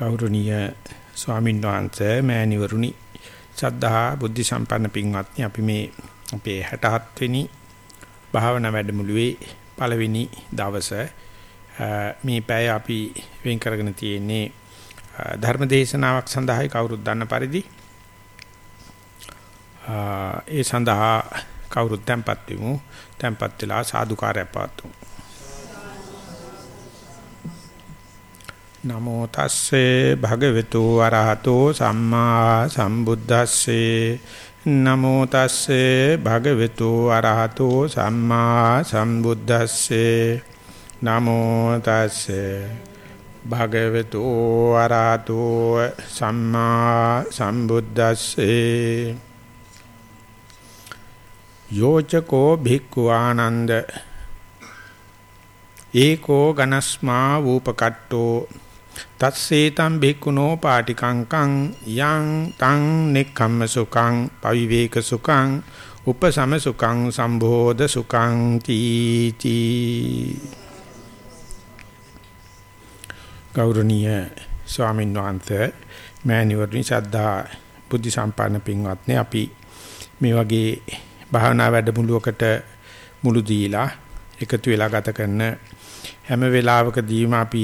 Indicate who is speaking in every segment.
Speaker 1: ගෞරවනීය ස්වාමීන් වහන්සේ මෑණිවරුනි සද්ධා බුද්ධ සම්පන්න පින්වත්නි අපි මේ අපේ 67 වෙනි භාවනා වැඩමුළුවේ පළවෙනි දවසේ මේ පැය අපි වෙන් කරගෙන තියෙන්නේ ධර්ම දේශනාවක් සඳහායි කවුරුත් දන්න පරිදි. ඒ සඳහා කවුරුත් tempත් වෙමු. tempත් වෙලා සාදුකාරය පවතුමු නමෝ තස්සේ භගවතු වරහතෝ සම්මා සම්බුද්දස්සේ. නමෝ තස්සේ භගවතු වරහතෝ සම්මා සම්බුද්දස්සේ. නමෝ තස්සේ භගවතු වරහතෝ සම්මා සම්බුද්දස්සේ. යෝචකෝ භික්ඛු ආනන්ද ඒකෝ ගනස්මා වූපකට්ටෝ. තස්සේතම් බික්කුණෝ පාටිකංකං යං තං නෙක්ඛම්ම සුඛං පවිවේක සුඛං උපසම සුඛං සම්බෝධ සුඛං තීති. ගෞරවනීය ස්වාමීන් වහන්සේ මෑණිවරණි සද්ධා බුද්ධ සම්පන්න පින්වත්නි අපි මේ වගේ භාවනා වැඩමුළුවකට මුළු දීලා එකතු වෙලා ගත කරන හැම වෙලාවකදීම අපි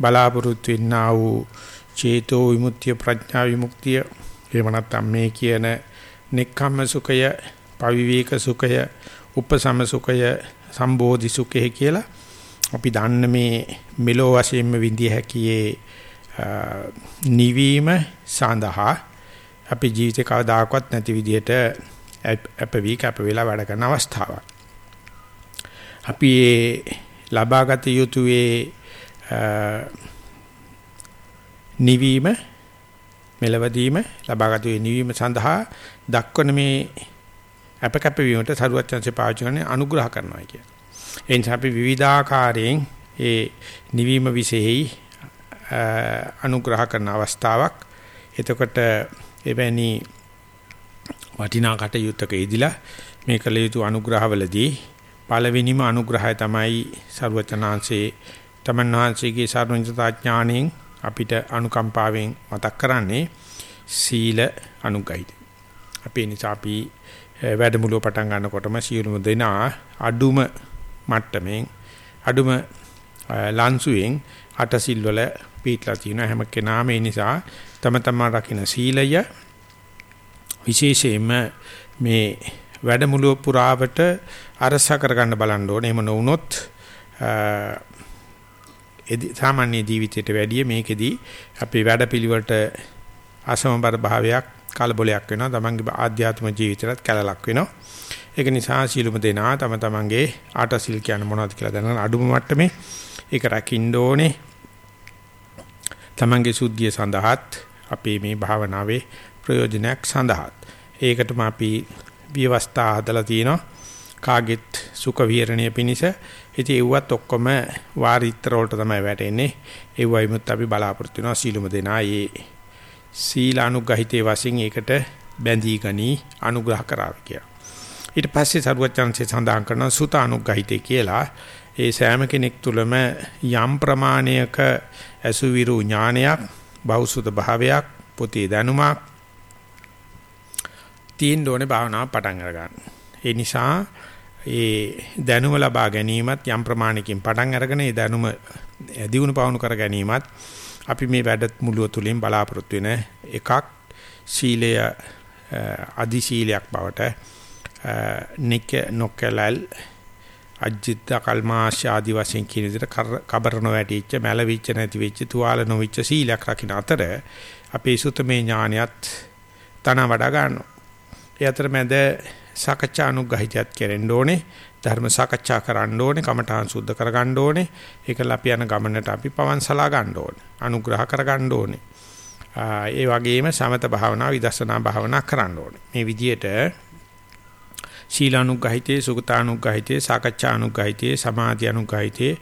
Speaker 1: බලාපොරොත්තු වෙන්නා වූ චේතෝ විමුක්තිය ප්‍රඥා විමුක්තිය එහෙම නැත්නම් මේ කියන නික්කම්ම සුඛය පවිවේක සුඛය උපසම සුඛය සම්බෝධි සුඛය කියලා අපි දන්න මේ මෙලෝ වශයෙන්ම විඳිය හැකියේ නිවීම සඳහා අපි ජීවිතේ කවදාකවත් නැති විදිහට අප වී කැප වෙලා වැඩ කරන අවස්ථාවක්. අපි ලබාගත යුතු නිවීම මෙලවදීම ලබාගත යුතු නිවීම සඳහා දක්වන මේ අපකප්ප වීමට සරුවත් chance පාවිච්චි කරන්නේ අනුග්‍රහ කරනවා කියන. ඒ නිසා අපි විවිධාකාරයෙන් ඒ නිවීම විශේෂයි අනුග්‍රහ කරන අවස්ථාවක්. එතකොට එවැනි වටිනා කටයුත්තක යෙදිලා මේ කළ යුතු අනුග්‍රහවලදී පළවෙනිම අනුග්‍රහය තමයි සර්වචනාංශේ තමන්වහන්සේගේ සර්වඥතා ඥාණයෙන් අපිට අනුකම්පාවෙන් මතක් කරන්නේ සීල අනුගහිත. අපේ නිසා අපි වැඩමුළුව පටන් ගන්නකොටම සියලුම දෙනා අඩුම මට්ටමින් අඩුම ලන්සුවෙන් අට සිල් වල පිටලා තියෙන හැම කෙනාම ඒ නිසා තම තමා රකින්න සීලය විශේෂයෙන්ම මේ වැඩමුළුව පුරාවට අරස කරගන්න බලන්න ඕනේ. එහෙම නොවුනොත් සාමාන්‍ය ජීවිතයට වැඩිය මේකෙදී අපේ වැඩපිළිවෙලට අසමබර භාවයක් කලබලයක් වෙනවා. තමන්ගේ ආධ්‍යාත්මික ජීවිතයටත් කැලලක් වෙනවා. ඒක නිසා සීලුම දෙනා තම තමන්ගේ ආටසිල් කියන්නේ මොනවද කියලා දැනගන්න අඩුම මට්ටමේ ඒක රකින්න ඕනේ. තමන්ගේ සුද්ධිය සඳහාත් අපේ මේ භාවනාවේ ප්‍රයෝජනයක් සඳහාත් ඒකටම අපි විවස්ථා හදලා තිනවා. කාගෙත් සුඛ විහරණය පිණිස. ඉතින් ඒවත් ඔක්කොම වාරිත්‍ර වලට තමයි වැටෙන්නේ. ඒවයිමුත් අපි බලාපොරොත්තු වෙනවා සීලුම දෙනා. ඒ සීලානුගහිතේ වශයෙන් ඒකට බැඳී ගනි අනුග්‍රහ කරાવ කියලා. ඊට පස්සේ සරුවචන්සේ සඳහන් කරන සුත අනුගහිතේ කියලා. ඒ සෑම කෙනෙක් තුළම යම් ප්‍රමාණයක අසුවිරු ඥානයක් බෞසුත භාවයක් පොතේ දැනුමක් තියෙන්න ඕනේ භාවනාව පටන් අරගන්න. ඒ නිසා ඒ දැනුම ලබා ගැනීමත් යම් ප්‍රමාණයකින් පටන් අරගෙන ඒ දැනුම දියුණු පවණු කර ගැනීමත් අපි මේ වැඩ මුලුව තුලින් බලාපොරොත්තු වෙන එකක් සීලය අදි සීලයක් බවට නික නොකලල් අජිත කල්මාශ ආදි වශයෙන් කියන විදිහට කබරන වැටිච්ච මැලවිච්ච නැති වෙච්ච තුවාල නොවිච්ච සීලයක් රකින්න අතර අපේ සුතමේ ඥානියත් තන වඩා ගන්නවා. ඒ අතරමැද සාකච්ඡා අනුග්‍රහිතයත් කෙරෙන්න ඕනේ. ධර්ම සාකච්ඡා කරන්න ඕනේ. කමඨාන් සුද්ධ කරගන්න ඕනේ. ඒකල අපි යන ගමනට අපි පවන්සලා ගන්න ඕනේ. අනුග්‍රහ කරගන්න ඕනේ. ඒ වගේම සමත භාවනා විදර්ශනා භාවනා කරන්න ඕනේ. මේ විදිහට ශීලානුග්‍රහිතේ සුගතානුග්‍රහිතේ සාකච්ඡානුග්‍රහිතේ සමාධිඅනුග්‍රහිතේ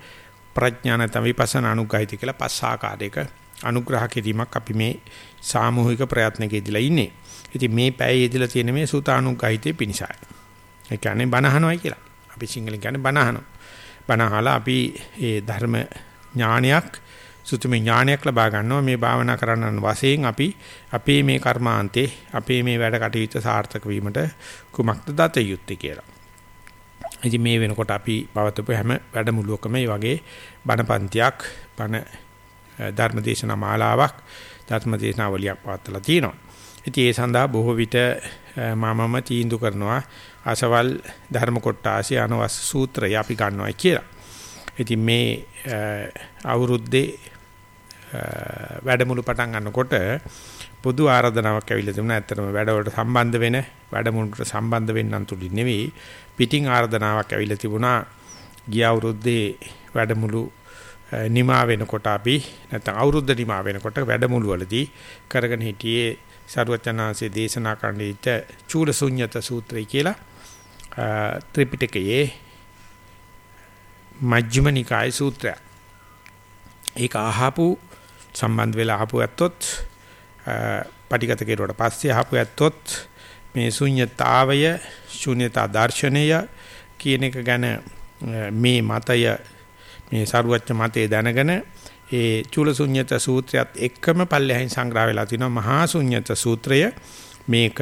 Speaker 1: ප්‍රඥානත විපස්සනා අනුග්‍රහිතේ කියලා පස් ආකාරයක අනුග්‍රහ කිරීමක් අපි මේ සාමූහික ප්‍රයත්නකෙදිලා ඉන්නේ. ඉතින් මේ පැය යෙදලා තියෙන මේ සූතානුග්‍රහිතේ පිනිසයි. ඒ කියන්නේ බණහනවයි කියලා. අපි සිංහලෙන් කියන්නේ බණහන. බණහලා අපි ඒ ධර්ම ඥානයක් සුතුමි ඥානයක් ලබා ගන්නවා මේ භාවනා කරන්නන් වශයෙන් අපි අපේ මේ කර්මාන්තේ අපේ මේ වැඩ කටයුතු සාර්ථක වීමට කුමක්ද දත යුත්තේ කියලා. ඉතින් මේ වෙනකොට අපි පවත්වපු හැම වැඩමුළුවකම මේ වගේ බණපන්තියක් බණ ධර්මදේශනා මාලාවක් ධර්මදේශනාවලියක් පවත්ලා තියෙනවා. ඉතින් ඒ සඳහා බොහෝ විට මමම තීන්දුව කරනවා අසවල් ධර්ම කොටාසි අනවස් සූත්‍රය අපි ගන්නවා කියලා. ඉතින් මේ අවුරුද්දේ වැඩමුළු පටන් ගන්නකොට පොදු ආරාධනාවක් ඇවිල්ලා තිබුණා. ඇත්තටම වැඩවලට සම්බන්ධ වෙන වැඩමුළුට සම්බන්ධ වෙන්නන් තුලින් නෙවෙයි පිටින් ආරාධනාවක් ඇවිල්ලා තිබුණා. ගිය අවුරුද්දේ වැඩමුළු නිමා වෙනකොට අපි නැත්නම් අවුරුද්ද නිමා වෙනකොට වැඩමුළු වලදී කරගෙන හිටියේ සරුවචනාංශයේ දේශනා කරන්න ඉච්ච චූලසුඤ්ඤත සූත්‍රය කියලා ත්‍රිපිටකයේ මජ්ක්‍ධිම නිකාය සූත්‍රය. ඒක අහපු සම්බන්ධ වෙලා අහපු ඇත්තොත් පටිගත කෙරුවට පස්සේ අහපු ඇත්තොත් මේ ශුන්්‍යතාවය ශුන්‍යතා දර්ශනය කියන එක ගැන මේ මතය මේ සරුවච්ච මතේ දැනගෙන ඒ චූලසුඤ්ඤත සූත්‍රයත් එක්කම පල්ලෙහින් සංග්‍රහ වෙලා තිනවා මහා ශුන්්‍යත සූත්‍රය මේක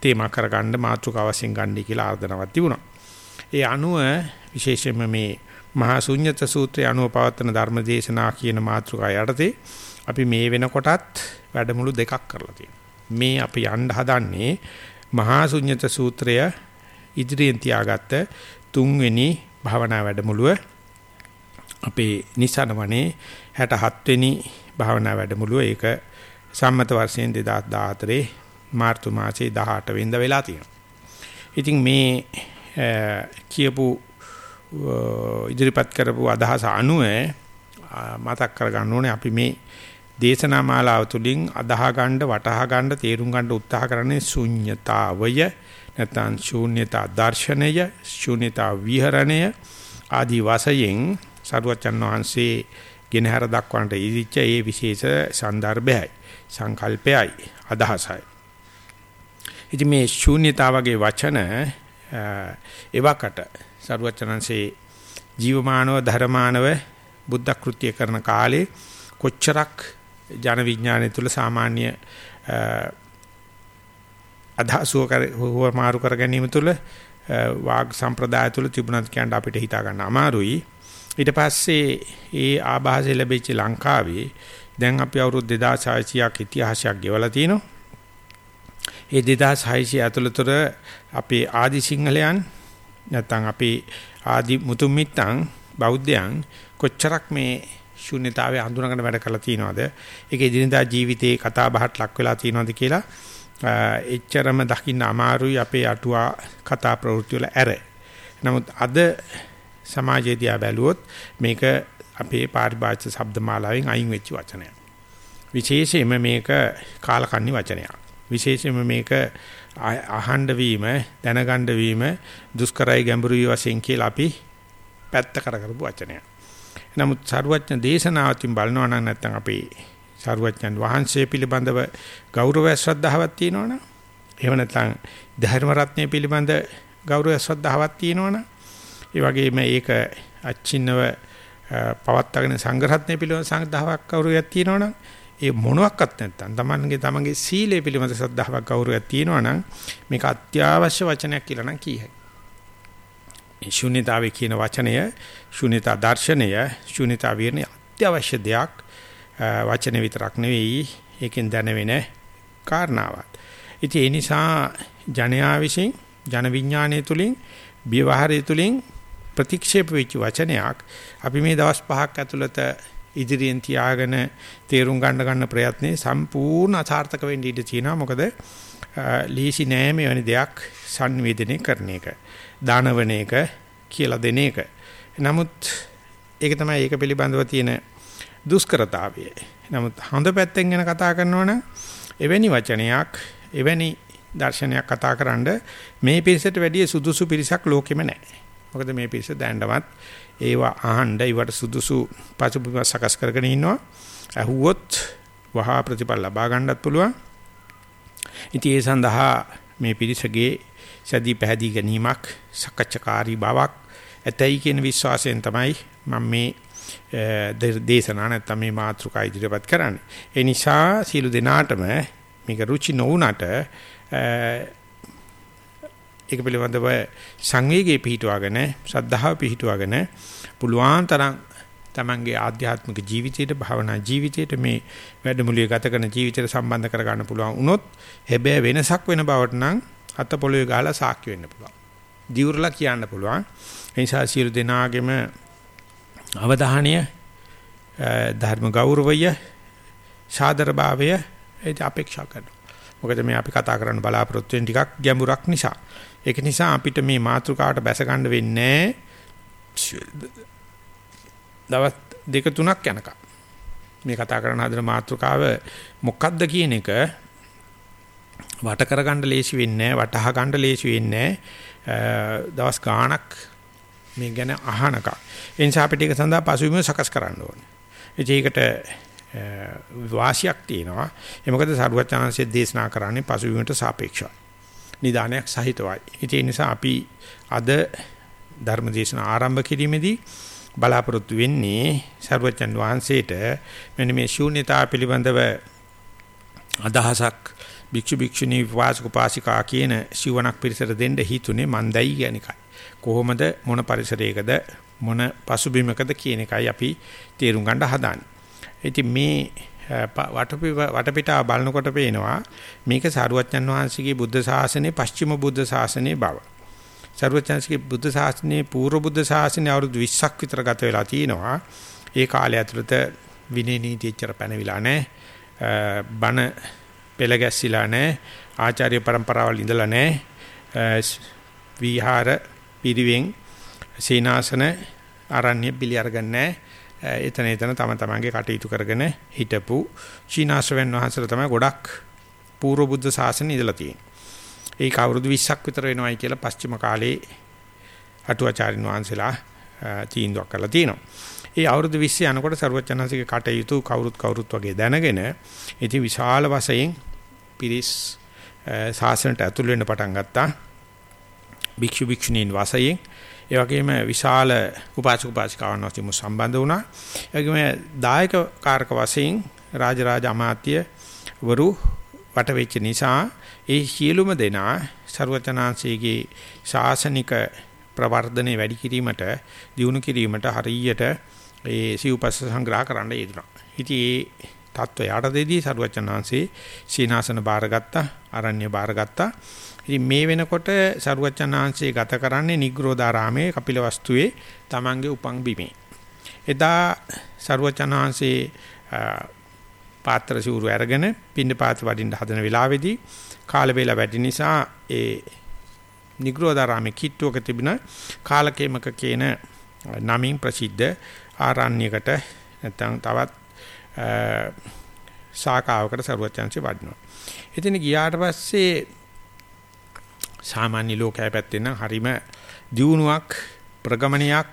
Speaker 1: තේමා කරගන්න මාතෘකාව වශයෙන් ගන්නයි කියලා ආර්දනාවක් තිබුණා. ඒ අනුව විශේෂයෙන්ම මේ මහා ශුන්්‍යත සූත්‍රය අනුව පවත්වන ධර්මදේශනා කියන මාතෘකාව යටතේ අපි මේ වෙනකොටත් වැඩමුළු දෙකක් කරලා තියෙනවා. මේ අපි යන්න හදන්නේ මහා ශුන්්‍යත සූත්‍රය ඉදිරියෙන් තියාගත්ත තුන්වෙනි භාවනා වැඩමුළුව අපේ නිසන වනේ 67 වෙනි භාවනා වැඩමුළුව ඒක සම්මත වර්ෂයෙන් 2014 මාර්තු මාසයේ 18 වෙනිදා වෙලා තියෙනවා. ඉතින් මේ කියපු ඉදිරිපත් කරපු අදහස අනුව මතක් කරගන්න ඕනේ අපි මේ දේශනා මාලාව තුළින් අදාහ ගන්න වටහා ගන්න තේරුම් ගන්න උත්සාහ කරන්නේ ශුන්්‍යතාවය නැත්නම් ශූන්‍යතා දර්ශනය ශූන්‍යතා විහරණය ආදී වශයෙන් සරුවචන් වහන්සේ ගෙනහැර දක්වන්නට ඉදිච්ච ඒ විශේෂ සන්දර්භයයි සංකල්පයයි අදහසයි. ඉතින් මේ ශූන්‍යතාවගේ වචන එවකට සරුවචනන්සේ ජීවමානව ධර්මානව බුද්ධ කෘත්‍ය කරන කාලේ කොච්චරක් ජන විඥානය තුළ සාමාන්‍ය අදහසුව කර මාරු කර ගැනීම තුළ වාග් සම්ප්‍රදාය තුළ තිබුණත් කියන්න අපිට හිතා ගන්න අමාරුයි. ඊට පස්සේ ඒ ආభాසය ලැබිච්ච ලංකාවේ දැන් අපි අවුරුදු 2600ක් ඉතිහාසයක් ගෙවලා තිනවා ඒ 2600 ඇතුළතර අපේ ආදි සිංහලයන් නැත්නම් අපේ ආදි මුතුන් මිත්තන් බෞද්ධයන් කොච්චරක් මේ ශුන්‍යතාවය හඳුනාගෙන වැඩ කරලා තියෙනවද ඒක එදිනදා ජීවිතේ කතා බහට ලක් වෙලා තියෙනවද කියලා එච්චරම දකින්න අමාරුයි අපේ අටුවා කතා ප්‍රවෘත්ති වල ඇර. නමුත් අද සමාජයේදී බැලුවොත් මේක අපේ පාරිභාෂික ශබ්දමාලාවෙන් අයින් වෙච්ච වචනයක්. විශේෂයෙන්ම මේක කාලකන්ණි වචනයක්. විශේෂයෙන්ම මේක අහඬ වීම දැනගන්න වීම දුෂ්කරයි ගැඹුරුයි වශයෙන් කියලා අපි පැත්ත කර කරපු වචනයක්. නමුත් සරුවඥ දේශනාවකින් බලනවා නම් නැත්නම් අපි සරුවඥන් වහන්සේ පිළිබඳව ගෞරවය ශ්‍රද්ධාවක් තියෙනවනම් එහෙම නැත්නම් ධර්ම රත්නය පිළිබඳ ගෞරවය ශ්‍රද්ධාවක් තියෙනවනම් ඒ වගේම ඒක අච්චින්නව පවත්වාගෙන සංඝරත්නය පිළිබඳ සංඝාවක් ගෞරවයක් තියෙනවනම් ඒ මොනවත් නැත්තම් තමන්ගේ තමන්ගේ සීලය පිළිබඳ ශ්‍රද්ධාවක් ගෞරවයක් තියෙනවා නම් මේක අත්‍යවශ්‍ය වචනයක් කියලා නම් කී හැකියි. මේ ශුන්‍යතාවේ කියන වචනය ශුන්‍යතා දර්ශනය ශුන්‍යතා විරණ අත්‍යවශ්‍ය දෙයක් වචන විතරක් නෙවෙයි ඒකෙන් දැනෙන කාරණාවක්. ඉතින් ඒ නිසා ජනයා විසින් ජන විඥානය තුලින් ව්‍යවහාරය තුලින් ප්‍රතික්ෂේප වෙච්ච වචනයක් අපි මේ දවස් පහක් ඇතුළත ඉදිරියෙන් තියාගෙන තේරුම් ගන්න ගන්න ප්‍රයත්නේ සම්පූර්ණ අසාර්ථක වෙන්න ඉඩ තියෙනවා. මොකද ලීසි නෑ මේ වැනි දෙයක් sannivedanaye කරන එක දානවන එක කියලා දෙන එක. නමුත් ඒක තමයි ඒක පිළිබඳව තියෙන දුෂ්කරතාවය. නමුත් හොඳ පැත්තෙන් ගැන කතා කරනවනම් එවැනි වචනයක් එවැනි දර්ශනයක් කතා කරන්න මේ පිරිසට වැඩිය සුදුසු පිරිසක් ලෝකෙම නැහැ මොකද මේ පිරිස දැනටමත් ඒවා අහන්න ඒවට සුදුසු පසුබිම සකස් කරගෙන ඉන්නවා. අහුවොත් වහා ප්‍රතිඵල ලබා ගන්නත් පුළුවන්. ඉතින් ඒ සඳහා මේ පිරිසගේ සදී පැහැදී ගැනීමක් සකච්ඡාකාරී බවක් ඇතයි කියන විශ්වාසයෙන් තමයි මම මේ දේශනා නැත්නම් මේ මාතෘකා ඉදිරිපත් කරන්නේ. ඒ නිසා සීල දෙනාටම මේක රුචි නොවුනට ඒක පිළිබඳව සංවේගයේ පිහිටුවාගෙන ශ්‍රද්ධාව පිහිටුවාගෙන පුළුවන් තරම් තමන්ගේ ආධ්‍යාත්මික ජීවිතයට භවනා ජීවිතයට මේ වැඩමුළුවේ ගත කරන ජීවිතයට සම්බන්ධ කර ගන්න පුළුවන් වුණොත් හැබැයි වෙනසක් වෙන බවට නම් අත පොළවේ ගහලා සාක්ෂි වෙන්න පුළුවන්. දියුරලා කියන්න පුළුවන්. ඒ නිසා සියලු දෙනාගේම අවධානය ධර්ම ගෞරවය සාදර භාවය ඒක අපේක්ෂා කරනවා. මොකද මේ අපි කතා කරන්න බලාපොරොත්තු වෙන ටිකක් ගැඹුරක් නිසා. ඒක නිසා අපිට මේ මාතෘකාවට බැස ගන්න වෙන්නේ දවස් දෙක තුනක් යනකම්. මේ කතා කරන හදන මාතෘකාව මොකක්ද කියන එක වට කරගන්න ලේසි වෙන්නේ නැහැ, වටහා ගන්න ලේසි වෙන්නේ නැහැ. දවස් ගාණක් මේ ගැන අහනකම්. ඒ නිසා අපිට ඒක සඳහා පසුබිම සකස් කරන්න ඕනේ. ඒකට වාසියක් තියෙනවා. ඒ මොකද සරුවචාන්සේ දේශනා කරන්නේ පසුබිමට සාපේක්ෂව. නිදානයක් සහිතවයි. ඒ නිසා අපි අද ධර්ම දේශන ආරම්භ කිරීමේදී බලාපොරොත්තු වෙන්නේ සර්වචන් වහන්සේට මෙන්න මේ ශූන්‍යතාව පිළිබඳව අදහසක් භික්ෂු භික්ෂුණී වාසක පාසිකා කියන සිවණක් පිරිසට දෙන්න හිතුනේ මන්දයි කියන එකයි. කොහොමද මොන පරිසරයකද මොන පසුබිමකද කියන එකයි අපි තේරුම් ගන්න හදාන්නේ. ඉතින් මේ වටපිටාව බලනකොට පේනවා මේක සාරුවච්චන් වහන්සේගේ බුද්ධ ශාසනයේ පස්චිම බුද්ධ ශාසනයේ බව. සාරුවච්චන්සේගේ බුද්ධ ශාසනයේ පූර්ව බුද්ධ ශාසනයේ අවුරුදු 20ක් විතර ගත වෙලා තිනවා. ඒ කාලය ඇතුළත විනය නීති එච්චර පැනවිලා නැහැ. බණ පෙළ ගැස්සිලා නැහැ. ආචාර්ය પરම්පරාවල් ඉඳලා නැහැ. විහාර පිරිවෙන් සීනාසන ආරණ්‍ය පිළි අරගන්නේ නැහැ. එතන එතන තම තමන්ගේ කටයුතු කරගෙන හිටපු චීනාශ්‍රවෙන් වහන්සේලා තමයි ගොඩක් පූර්ව බුද්ධ ශාසනය ඉඳලා තියෙන්නේ. ඒක අවුරුදු 20ක් විතර වෙනවයි කියලා පස්චිම කාලේ අටුවාචාරින් වහන්සේලා තීන්දුවක් කරලා තියෙනවා. ඒ අවුරුදු 20 යනකොට ਸਰවචනන්සේගේ කටයුතු කවුරුත් කවුරුත් වගේ දැනගෙන ඉතින් විශාල වශයෙන් පිරිස් ශාසනයට ඇතුල් වෙන්න පටන් ගත්තා. භික්ෂු භික්ෂුණීන් වශයෙන් ඒ වගේම විශාල උපාසක උපාසිකාවන් වශයෙන් සම්බන්ධ වුණා. ඒ වගේම දායක කාරක වශයෙන් රාජරාජ අමාත්‍ය වරු වට වෙච්ච නිසා ඒ සියලුම දෙනා ਸਰවචනාංශයේ ශාසනික ප්‍රවර්ධනය වැඩි කිරීමට දියුණු කිරීමට හරියට ඒ සිව්පස්ස සංග්‍රහ කරන්න යෙදුණා. ඉතින් ඒ තත්ත්වයට දෙදී ਸਰවචනාංශේ සීනාසන බාරගත්තා, අරණ්‍ය බාරගත්තා. ඉතින් මේ වෙනකොට සරුවචනාංශයේ ගත කරන්නේ නිග්‍රෝධාරාමේ කපිලවස්තුවේ තමන්ගේ උපං බිමේ. එදා සරුවචනාංශයේ පාත්‍ර සිවුරු අරගෙන පින්න පාත් වඩින්න හදන වෙලාවේදී කාල වේලා වැඩි නිසා ඒ නිග්‍රෝධාරාමේ කිට්ටුවක තිබෙන කාලකේමක කියන නමින් ප්‍රසිද්ධ ආරණ්‍යයකට නැත්නම් තවත් ශාඛාවකට සරුවචනාංශය වඩිනවා. එතන ගියාට පස්සේ සාමාන්‍ය ලෝකයේ පැත්තෙන් නම් හරිම දියුණුවක් ප්‍රගමනයක්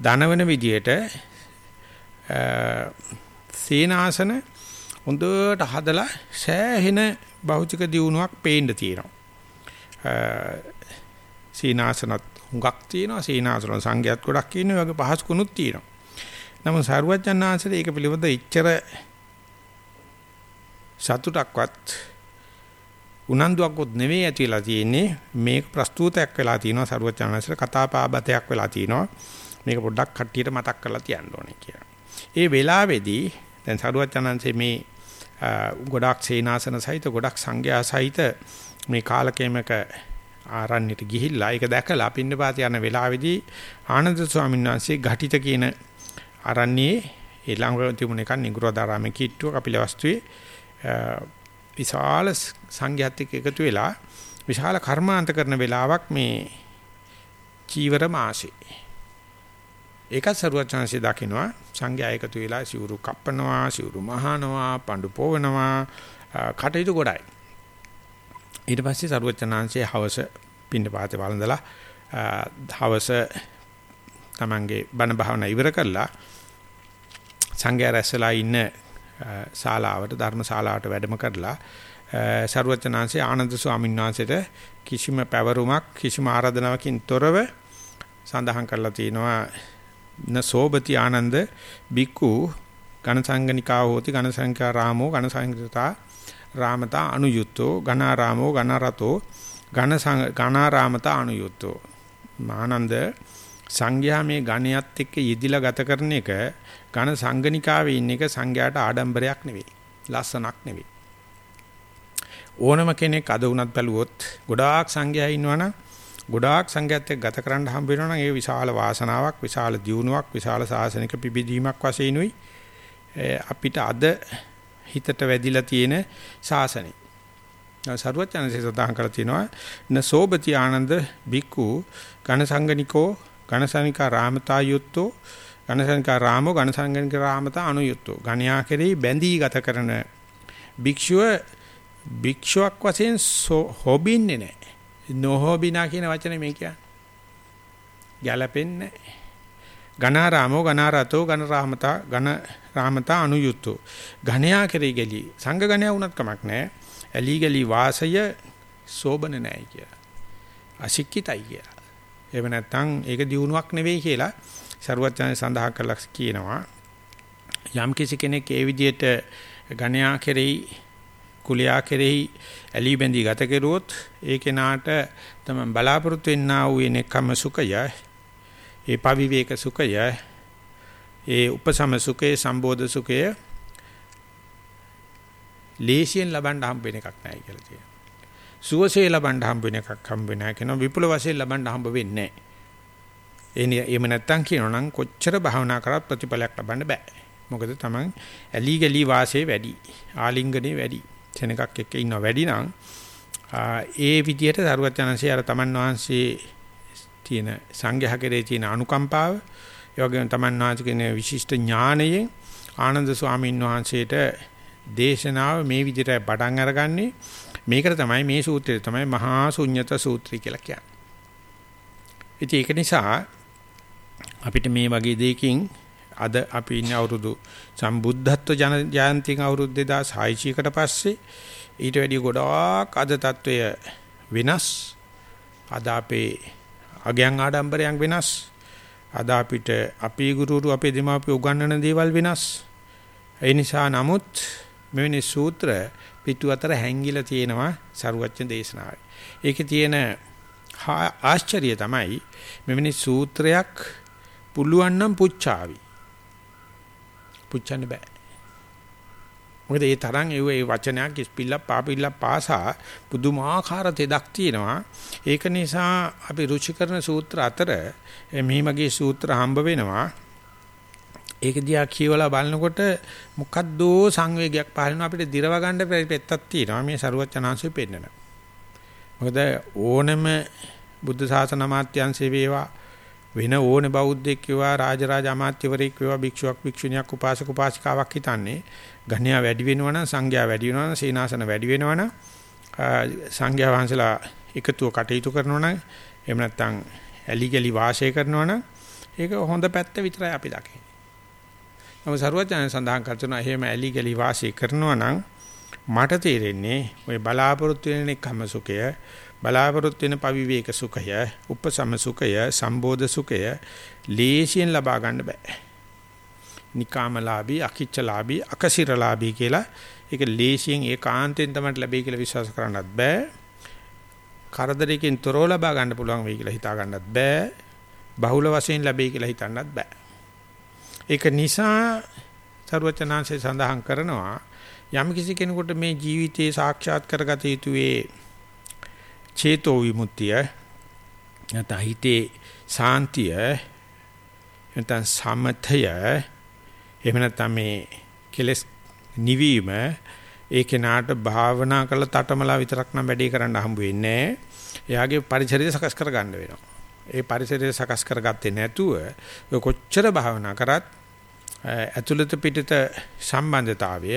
Speaker 1: දනවන විදියට සේනාසන හොඳට හදලා සෑහෙන භෞතික දියුණුවක් පේන්න තියෙනවා. සීනාසනත් හුඟක් තියෙනවා සීනාසන සංඝයාත් ගොඩක් ඉන්නේ වගේ පහසුකුනුත් තියෙනවා. නමුත් සාරවත්යන්ාංශලේ ඒක පිළිබඳ ඉච්ඡර සතුටක්වත් උනන්දුවක්වත් නෙවෙයි ඇතිලා තියෙන්නේ මේක ප්‍රස්තුතයක් වෙලා තියෙනවා සරුවචනන්සර කතාපාබතයක් වෙලා තියෙනවා මේක පොඩ්ඩක් කට්ටියට මතක් කරලා තියන්න ඕනේ කියලා. ඒ වෙලාවේදී දැන් සරුවචනන්සේ මේ ගොඩක් සේනාසන සහිත ගොඩක් සංඝයා සහිත මේ කාලකේමක ආරණ්‍යට ගිහිල්ලා ඒක දැකලා පින්නපාත යන වෙලාවේදී ආනන්ද ස්වාමීන් වහන්සේ ඝටිත කියන ආරණ්‍යයේ ඊළඟ තිබුණ එක නිග්‍රෝධාරාමේ කිට්ටුව කපිලවස්තුවේ විශාල සංඝයාත් එක්ක එකතු වෙලා විශාල කර්මාන්ත කරන වෙලාවක් මේ චීවර මාසේ. ඒකත් සරුවචාන්සිය දකින්නවා සංඝයා එකතු වෙලා සිවුරු කප්පනවා, සිවුරු මහනවා, පඳු පොවනවා, කටයුතු ගොඩයි. ඊට පස්සේ සරුවචනාංශයේ හවස පින්නපාතේ වළඳලා හවස තමන්ගේ බණ භාවනා ඉවර කරලා සංඝයා රැස්ලා ඉන්න ශාලාවට ධර්ම ශාලාවට වැඩම කරලා ਸਰවචනාංශේ ආනන්ද ස්වාමීන් වහන්සේට කිසිම පැවරුමක් කිසිම ආරාධනාවකින් තොරව සඳහන් කරලා තිනවා. න සෝබති ආනන්ද බික්කු ඝනසංගනිකා හෝති ඝනසංකා රාමෝ ඝනසංගිතා රාමතා අනුයුක්තෝ ඝනාරාමෝ ඝනරතෝ ඝන ඝනාරාමතා අනුයුක්තෝ ආනන්ද සංඝයා මේ ඝණයත් එක්ක යෙදිලා ගත කරන එක ඝන සංගනිකාවේ ඉන්න එක සංඝයාට ආඩම්බරයක් නෙවෙයි ලස්සනක් නෙවෙයි ඕනම කෙනෙක් අද වුණත් බැලුවොත් ගොඩාක් සංඝයා ඉන්නවනම් ගොඩාක් සංඝයාත් එක්ක ගත කරන්න හම්බ වෙනවා නම් ඒ විශාල වාසනාවක් විශාල දියුණුවක් විශාල සාසනික පිබිදීමක් වශයෙන්ුයි අපිට අද හිතට වැදිලා තියෙන ශාසනය. සරුවචනසේ සඳහන් කරලා තියෙනවා නසෝබති ආනන්ද බික්කු ඝනසංගනිකෝ ඝනසනිකා රාමතා යුත්තෝ ඝනසනිකා රාමෝ ඝනසංගනික රාමතා අනුයුත්තෝ ඝණයා කෙරෙහි බැඳී ගත කරන භික්ෂුව භික්ෂුවක් වශයෙන් හොබින්නේ නැහැ. නොහොබිනා කියන වචනේ මේ කියන්නේ. ගැළපෙන්නේ නැහැ. ඝනාරාමෝ ඝනාරතෝ ඝන රාමතා ඝන රාමතා අනුයුක්තෝ ඝණයා කෙරෙහි ගලී සංඝ ඝණයා වුණත් කමක් නැහැ ඇලි ගලී වාසය සෝබන නැහැ කියලා අශික්කිතයි කියලා එහෙම නැත්නම් ඒක දියුණුවක් නෙවෙයි කියලා සරුවචන සඳහන් කළා කියනවා යම් කිසි කෙනෙක් ඒ විදිහට ඝණයා කෙරෙහි කුලයා කෙරෙහි ඇලි බැඳී ගත කෙරුවොත් ඒ කෙනාට තමයි බලාපොරොත්තු වෙන්නා වූ එනකම සුඛය ඒ පවිවේක සුඛය ඒ උපසම සුඛේ සම්බෝධ සුඛය ලේසියෙන් ලබන්න හම්බ වෙන එකක් නෑ කියලා කියනවා. සුවසේ ලබන්න හම්බ වෙන එකක් හම්බ වෙනා කියනවා විපුල වශයෙන් ලබන්න හම්බ වෙන්නේ නෑ. එහෙම නැත්තම් කියනවා නම් කොච්චර භාවනා කරත් ප්‍රතිඵලයක් ලබන්න බෑ. මොකද Taman ඇලි ගලි වාසේ වැඩි. ආලිංගනේ වැඩි. සෙනඟක් එක්ක ඉන්නව වැඩි නම් ඒ විදිහට සරුවත් යනසේ අර Taman වහන්සේ තියෙන සංඝයා කෙරේ තියෙන අනුකම්පාව ඒ වගේම තමන් වහන්සේ කියන විශිෂ්ට ඥානයෙන් ආනන්ද ස්වාමීන් වහන්සේට දේශනාව මේ විදිහට පටන් අරගන්නේ මේකට තමයි මේ සූත්‍රය තමයි මහා ශුන්්‍යත සූත්‍රය කියලා කියන්නේ. ඉතින් ඒක නිසා අපිට මේ වගේ දෙයකින් අද අපි ඉන්නේ අවුරුදු සම්බුද්ධත්ව ජන ජයන්තියෙන් අවුරුදු 2600කට පස්සේ ඊට වැඩිය ගොඩාක් අද తত্ত্বය වෙනස්. අද අපේ අගයන් ආඩම්බරයන් වෙනස්. අද අපිට අපේ ගුරුවරු අපේ දෙමාපිය උගන්වන දේවල් වෙනස්. ඒ නිසා නමුත් මෙවැනි සූත්‍ර පිටු අතර හැංගිලා තියෙනවා සරුවච්චන් දේශනාවේ. ඒකේ තියෙන ආශ්චර්යය තමයි මෙවැනි සූත්‍රයක් පුළුවන් නම් පුච්චාවි. පුච්චන්න බෑ. මොකද ඒ තරම් ඒ ඒ වචනයක් ඉස්පිල්ල පාපිල්ල පාසා පුදුමාකාර තෙදක් තියෙනවා. ඒක නිසා අපි රුචි කරන සූත්‍ර අතර මේ මගේ සූත්‍ර හම්බ වෙනවා. ඒක දිහා කියවලා බලනකොට මොකද්දෝ සංවේගයක් පහළ වෙනවා අපිට දිරව ගන්න පෙත්තක් තියෙනවා මේ ਸਰුවචනාංශය පෙන්නන. මොකද ඕනම බුද්ධ ශාසන අමාත්‍යංශේ වේවා වෙන ඕනේ බෞද්ධෙක් වේවා රාජරාජ අමාත්‍යවරයෙක් වේවා භික්ෂුවක් භික්ෂුණියක් උපාසක උපාසිකාවක් හිතන්නේ ගණ්‍යා වැඩි වෙනවා නම් සංඝයා වැඩි වෙනවා නම් සීනාසන වැඩි වෙනවා නම් සංඝයා වහන්සේලා එකතුව කටයුතු කරනවා නම් එහෙම නැත්නම් ඇලි ගලි වාසය කරනවා නම් ඒක හොඳ පැත්ත විතරයි අපි දකින්නේ. නමුත් සරුවචන සඳහන් කරනවා එහෙම ඇලි ගලි වාසය කරනවා නම් මට තේරෙන්නේ ওই බලාපොරොත්තු වෙන එකම සුඛය බලාපොරොත්තු වෙන පවිවේක සුඛය, උපසම සුඛය, සම්බෝධ සුඛය ලේසියෙන් ලබා ගන්න බෑ. නිකාමලාභී, අකිච්චලාභී, අකසිරලාභී කියලා ඒක ලේසියෙන් ඒකාන්තයෙන් තමයි ලැබෙයි කියලා විශ්වාස කරන්නත් බෑ. කරදරයකින් තොරව ලබා ගන්න පුළුවන් වෙයි කියලා හිතා ගන්නත් බෑ. බහුල වශයෙන් ලැබෙයි කියලා හිතන්නත් බෑ. ඒක නිසා සර්වචනාංශය සඳහන් කරනවා යම් කිසි කෙනෙකුට මේ ජීවිතේ සාක්ෂාත් කරගත යුතුයේ චේතෝ විමුක්තිය නැත්නම් හිතේ සාන්තිය නැත්නම් සමතය එහෙම නැත්නම් මේ කෙලස් නිවීම ඒ කෙනාට භාවනා කරලා තටමලා විතරක් නම් වැඩේ කරන්න හම්බ වෙන්නේ එයාගේ පරිසරය සකස් කර ගන්න වෙනවා. ඒ පරිසරය සකස් කරගත්තේ නැතුව ඔය කොච්චර භාවනා කරත් ඇතුළත පිටත සම්බන්ධතාවය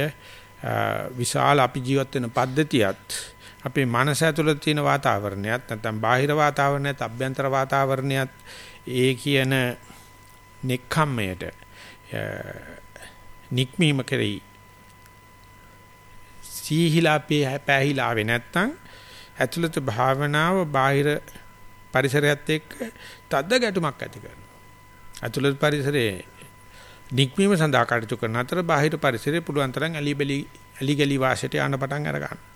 Speaker 1: විශාල අපි ජීවත් වෙන පද්ධතියත් අපේ මනස ඇතුළත තියෙන වාතාවරණයත් නැත්නම් බාහිර වාතාවරණයත් අභ්‍යන්තර වාතාවරණයත් ඒ කියන නික්කම්මයට නික්මීම කරේ සීහිලා පැහිලා වෙ නැත්නම් ඇතුළත භාවනාව බාහිර පරිසරයත් එක්ක තද්ද ගැටුමක් ඇති කරනවා. ඇතුළත පරිසරයේ නික්මීම සඳහා කටයුතු කරන අතර බාහිර පරිසරයේ පුළුවන් තරම් ඇලිබලි ඇලිගලි වාසයට යන පටන් අර ගන්න.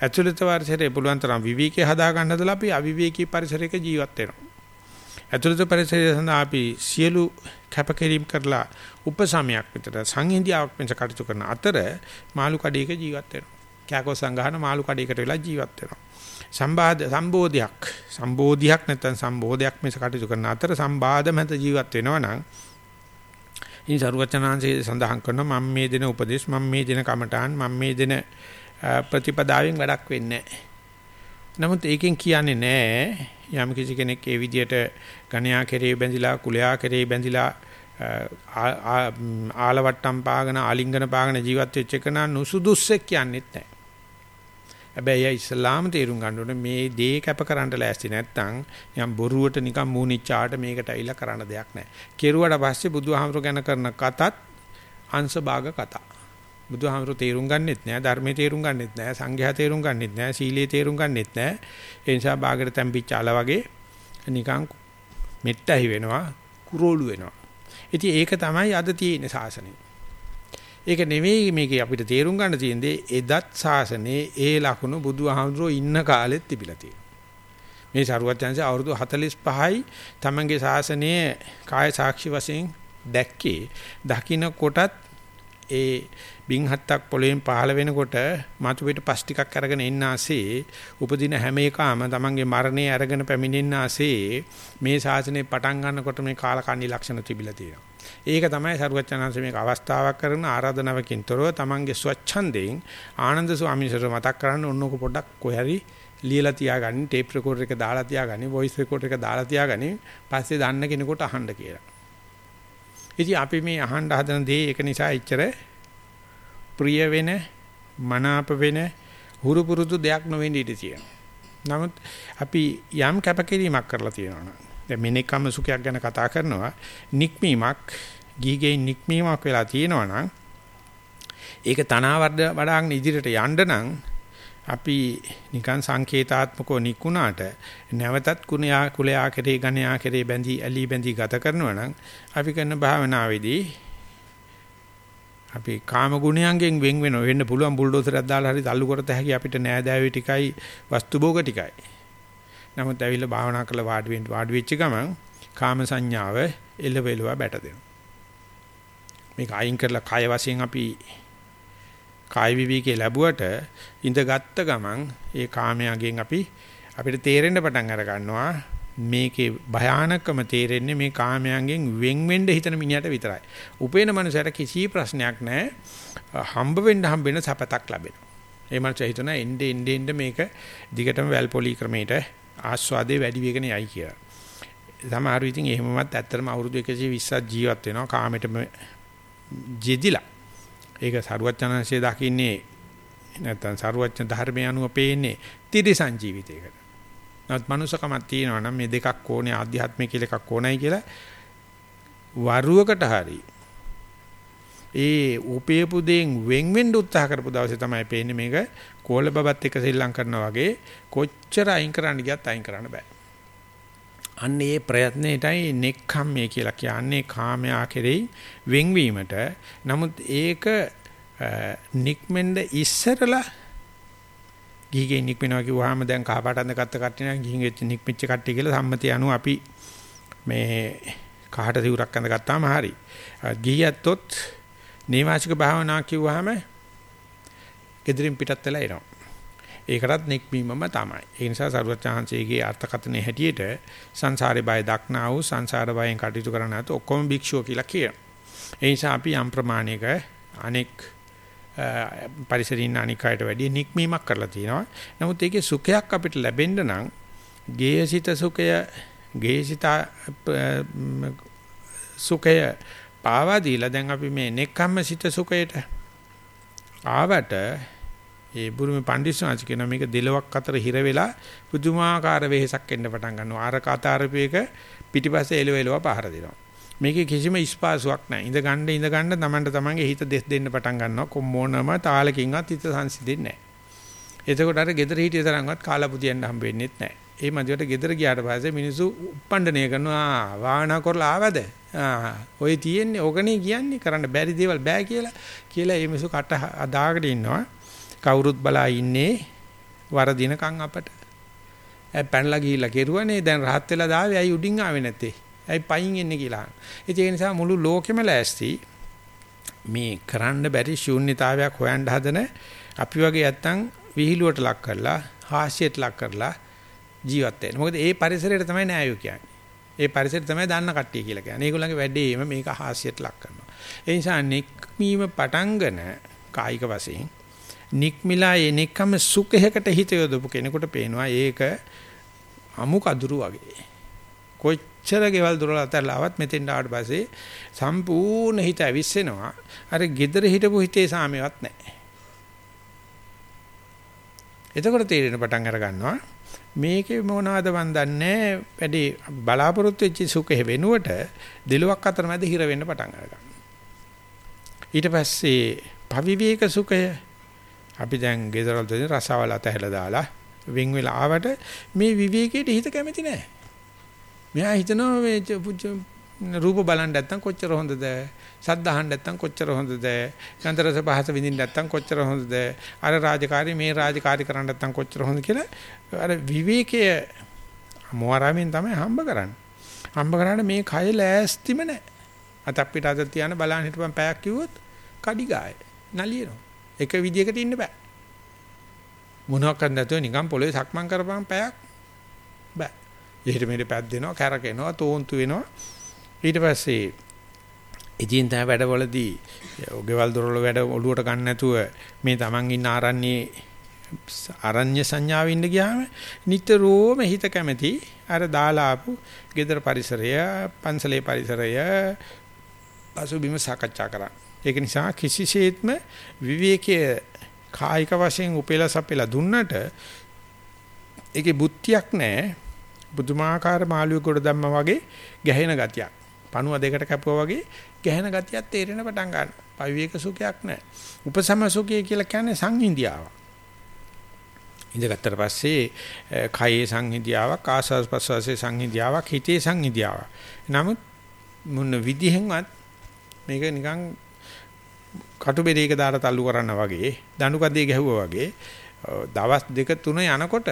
Speaker 1: ඇතුළත පරිසරයේ පුළුවන් තරම් විවේකී හදා ගන්න හදලා අපි අවිවේකී පරිසරයක ජීවත් වෙනවා. ඇතුළත පරිසරය සඳහා අපි සියලු කැපකිරීම කරලා උපසමයක් විතර සංහිඳියාවක් වෙනස කටයුතු කරන අතර මාළු කඩේක ජීවත් වෙනවා. කෑකෝ සංගහන මාළු කඩේකට වෙලා ජීවත් වෙනවා. සම්බාධ සම්බෝධයක් සම්බෝධියක් නැත්නම් සම්බෝධයක් මේස කටයුතු කරන අතර සම්බාධ මත ජීවත් වෙනවා නම් ඉතින් සරුවචනාංශයේ සඳහන් කරනවා මම මේ දෙන උපදේශ මම මේ දෙන කමඨාන් මම මේ දෙන ප්‍රතිපදාවෙන් වැඩක් වෙන්නේ නමුත් ඒකෙන් කියන්නේ නැහැ යම් කිසි කෙනෙක් ඒ විදියට ගණයා කෙරේ බැඳිලා කුලයා කෙරේ බැඳිලා ආලවට්ටම් පාගන ආලිංගන පාගන ජීවත් වෙච්ච එක නුසුදුස්සෙක් කියන්නේත් නැහැ හැබැයි අය ඉස්ලාම තේරුම් ගන්න ඕනේ මේ දේ කැප කරන්න ලෑස්ති නැත්නම් යම් බොරුවට නිකන් මූණිච්චාට මේකට ඇවිල්ලා කරන්න දෙයක් නැහැ. කෙරුවට පස්සේ බුදුහාමරු ගැන කරන කතත් අංශ භාග කතා. බුදුහාමරු තේරුම් ගන්නෙත් නැහැ, ධර්මයේ තේරුම් ගන්නෙත් නැහැ, සංඝයා තේරුම් ගන්නෙත් නැහැ, සීලයේ තේරුම් ගන්නෙත් නැහැ. ඒ නිසා භාගයට තැම්පිච්ච අල වගේ නිකන් මෙට්ටහි වෙනවා, කුරෝලු වෙනවා. ඉතින් ඒක තමයි අද තියෙන සාසනය. ඒක නෙවෙයි මේකේ අපිට තේරුම් ගන්න තියෙන්නේ එදත් ශාසනයේ ඒ ලකුණු බුදුහාමුදුරුවෝ ඉන්න කාලෙත් තිබිලා තියෙනවා. මේ සරුවත්යන්සේ අවුරුදු 45යි තමන්ගේ ශාසනයේ කාය සාක්ෂි වශයෙන් දැක්කේ දකින්න කොටත් ඒ බින් හත්තක් පොළවෙන් පහළ වෙනකොට මතු පිට පස් ටිකක් අරගෙන එන්න ආසේ උපදින හැම එකම තමන්ගේ මරණය අරගෙන පැමිණෙන්න ආසේ මේ ශාසනය පටන් ගන්නකොට මේ කාලකන්ණි ලක්ෂණ තිබිලා තියෙනවා. ඒක තමයි සරුවචනංශ මේක අවස්ථාවක් කරන ආරාධනාවකින් තොරව තමන්ගේ ස්වච්ඡන්දයෙන් ආනන්ද ස්වාමීන්සර මතක් කරන්න ඕනක පොඩක් කොහරි ලියලා තියාගන්න ටේප් රෙකෝඩර් එක දාලා තියාගන්න වොයිස් රෙකෝඩර් එක දාලා තියාගන්න පස්සේ දන්න කෙනෙකුට අහන්න කියලා. ඉතින් අපි මේ අහන්න හදන දේ ඒක නිසා එච්චර ප්‍රිය වෙන මනාප වෙන හුරු පුරුදු දෙයක් නොවෙන්න ඉඩ තියෙනවා. නමුත් අපි යම් කැපකිරීමක් කරලා තියෙනවා. දැන් මෙනෙක්කම සුඛයක් ගැන කතා කරනවා. නික්මීමක් ගිහිගේ නික්මීමක් වෙලා තියෙනවා නම් ඒක තනාවර්ධ වඩාගෙන ඉදිරියට යන්න නම් අපි නිකන් සංකේතාත්මකව නිකුණාට නැවතත් කුණයා කුලයා කෙරේ ගණයා කෙරේ බැඳි ඇලි බැඳි ගත කරනවා නම් අපි කරන භාවනාවේදී අපි කාම ගුණයන්ගෙන් වෙන් වෙන වෙන්න පුළුවන් බුල්ඩෝසරයක් දාලා හරි තල්ලු කරත හැකි අපිට නෑදෑවි ටිකයි වස්තු භෝග ටිකයි. නමුත් ඇවිල්ලා භාවනා කරලා වාඩි වෙන්න වාඩි වෙච්ච ගමන් කාම සංඥාව එළවෙලව බැට දෙනවා. මේක අයින් කරලා කය වශයෙන් අපි කාය විවිකේ ලැබුවට ඉඳගත්ත ගමන් ඒ කාමයාගෙන් අපි අපිට තේරෙන්න පටන් අර ගන්නවා මේකේ භයානකම තේරෙන්නේ මේ කාමයන්ගෙන් වෙන් වෙන්න හිතන මිනිහට විතරයි. උපේන මනුස්සයට කිසි ප්‍රශ්නයක් නැහැ. හම්බ වෙන්න හම්බ වෙන සපතක් ලැබෙනවා. ඒ මනුස්සය හිතන එnde එnde එnde මේක දිගටම වැල් පොලි ක්‍රමයට ආස්වාදේ වැඩි වෙගෙන යයි කියලා. සමහර විදිහින් එහෙමවත් ඇත්තටම අවුරුදු 120ක් ජීවත් වෙනවා කාමයටම ජෙදිලා. ඒක සරුවචනංශයේ දකින්නේ නැත්තම් සරුවචන ධර්මය අනුව පේන්නේ තිරිසන් ජීවිතයකට. නමුත් මනුස්සකමක් තියෙනවා නම් මේ දෙකක් ඕනේ ආධ්‍යාත්මය කියලා එකක් ඕනයි කියලා වරුවකට හරි ඒ උපේපු දෙයින් වෙන් වෙන්න උත්සාහ කරපු දවසේ තමයි පේන්නේ මේක කෝල බබත් එක්ක ශ්‍රී කරනවා වගේ කොච්චර අයින් කරන්න ගියත් අයින් කරන්න බෑ. අන්න ඒ ප්‍රයත්නයේටයි නෙක්ඛම්මය කියලා කියන්නේ කාමයා කෙරෙහි වෙන්වීමට. නමුත් ඒක නික්මෙන්ද ඉස්සරලා ගිහිගේ නික්මනවා කිව්වහම දැන් කහපාට අඳගත්ත කට්ටිය නම් ගිහින් වෙච්ච නික්මිච්ච කට්ටිය කියලා සම්මතිය අනුව අපි මේ කහට සිවුරක් අඳගත්තාම හරි. ගිහියත්ොත් නේවාසික භාවනා කිව්වහම gedirin පිටත් වෙලා එනවා. ඒකටත් නික්මීමම තමයි. ඒ නිසා සරුවචාහන්සේගේ අර්ථකථනයේ හැටියට සංසාරේ බය දක්නා වූ සංසාර බයෙන් කටයුතු කරන අත ඔක්කොම භික්ෂුව කියලා කියනවා. ඒ නිසා අපි යම් ප්‍රමාණයක අනෙක් පරිසරින් අනිකායට වැඩිය නික්මීමක් කරලා තියෙනවා. නමුත් ඒකේ සුඛයක් අපිට ලැබෙන්න නම් ගේයසිත සුඛය, ගේයසිත සුඛය පාවා දීලා දැන් අපි මේ නෙක්ඛම්මසිත සුඛයට ආවට ඒ බුරුමේ පඬිස්සාංශ කියන මේක දෙලොවක් අතර හිර වෙලා පුදුමාකාර වෙහෙසක් එන්න පටන් ගන්නවා. ආර කාතාරපේක පිටිපස්සේ එලව එලව පහර දෙනවා. මේකේ කිසිම ස්පාසුවක් නැහැ. ඉඳ ගන්න ඉඳ ගන්න තමන්ට තමන්ගේ හිත දෙස් දෙන්න පටන් ගන්නවා. කොම්මෝනම තාලකින්වත් හිත සංසිඳෙන්නේ නැහැ. එතකොට අර gedara හිටිය තරම්වත් කාලා පුදියන්න හම්බ වෙන්නේ නැහැ. ඒ මදිවට gedara ගියාට පස්සේ මිනිස්සු උප්පණ්ඩණය කරනවා වාහන කරලා ආවද? ආ ඔය තියෙන්නේ ඕකනේ කියන්නේ කරන්න බැරි දේවල් බෑ කියලා කියලා ඒ මිනිස්සු කට අදාගෙන ඉන්නවා. කවුරුත් බලා ඉන්නේ වරදිනකන් අපට. ඇයි පැනලා ගිහිල්ලා කෙරුවනේ දැන් rahat වෙලා දාවේ ඇයි උඩින් ආවේ නැත්තේ? ඇයි පයින් එන්නේ කියලා. ඒ නිසා මුළු ලෝකෙම ලෑස්ති මේ කරන්න බැරි ශූන්‍යතාවයක් හොයන්න හදන අපි වගේ නැත්තම් විහිළුවට ලක් කරලා හාස්‍යයට ලක් කරලා ජීවත් වෙන්න. මොකද ඒ පරිසරයට තමයි නෑයෝ කියන්නේ. ඒ පරිසරය තමයි දන්න කට්ටිය කියලා කියන්නේ. ඒගොල්ලන්ගේ වැඩේම මේක හාස්‍යයට ලක් කරනවා. ඒ නිසා නික්මීම පටන්ගෙන කායික වශයෙන් නික්මිලා එනිකම සුඛයකට හිත යොදපු කෙනෙකුට පේනවා ඒක අමු කදුරු වගේ. කොච්චර ගෙවල් දොරල අතරලාවත් මෙතෙන් ආවට පස්සේ සම්පූර්ණ හිත ඇවිස්සෙනවා. අර gedara හිටපු හිතේ සාමයක් නැහැ. එතකොට තේරෙන පටන් අර ගන්නවා මේකේ මොනවද මන් දන්නේ වැඩි බලාපොරොත්තු වෙච්ච සුඛේ වෙනුවට දෙලොක් අතර මැද හිර වෙන්න පටන් අරගන්නවා. ඊට පස්සේ පවිවේක සුඛය අපි දැන් ගෙදරවල දෙන රසවල අතහැලා දාලා වෙන් වෙලා ආවට මේ විවේකයට හිත කැමති නැහැ. මෙයා හිතනවා මේ රූප බලන්න නැත්තම් කොච්චර හොඳද? සද්ද අහන්න නැත්තම් කොච්චර හොඳද? ගන්ධ රස පහස විඳින්න නැත්තම් කොච්චර හොඳද? අර රාජකාරී මේ රාජකාරී කරන්න නැත්තම් කොච්චර හොඳ කියලා අර විවේකයේ මොහරමින් තමයි හම්බ කරන්නේ. හම්බ කරාට මේ කය ලෑස්තිම නැහැ අතක් පිට අත තියන බලන්න හිටපන් පැයක් කිව්වොත් කඩි ගාය නලියනවා. එක විදියකට ඉන්න බෑ. මොනවක් නැතුව නිකන් පොළවේ සක්මන් කරපන් පැයක් බෑ එහෙට මෙහෙට පැද්දෙනවා කැරකෙනවා තෝන්තු වෙනවා ඊට පස්සේ ඉතින් තමයි වැඩවලදී ගෙවල් දොරවල වැඩ ඔලුවට ගන්න නැතුව මේ Taman ඉන්න ආරණ්‍යයේ අරඤ්‍ය සංඥාවෙ ඉන්න ගියාම නිතරම හිත කැමැති අර දාලා ආපු ගෙදර පරිසරය පන්සලේ පරිසරය පසුබිම සාකච්ඡා කරා. ඒක නිසා කිසිසේත්ම විවේකයේ කායික වශයෙන් උපෙලා සපෙලා දුන්නට ඒකේ බුද්ධියක් නැහැ. බුදුමාකාර මාළුවෙක් ගොඩ දැම්මා වගේ ගැහෙන ගතියක්. පණුව දෙකට කැපුවා වගේ ගැහෙන ගතියක් තේරෙන පටන් ගන්නවා. පවිවේක සුඛයක් නැහැ. උපසම සුඛය කියලා කියන්නේ සංහිඳියාව. ඉඳගත්තට පස්සේ කයේ සංහිඳියාවක් ආස්වාස් ප්‍රස්වාසයේ සංහිඳියාවක් හිතේ සංහිඳියාවක්. නමුත් මොන විදිහෙන්වත් මේක නිකන් කටුබෙරේක දාලා තල්ලු කරනවා වගේ දණු කදේ ගැහුවා වගේ දවස් දෙක තුන යනකොට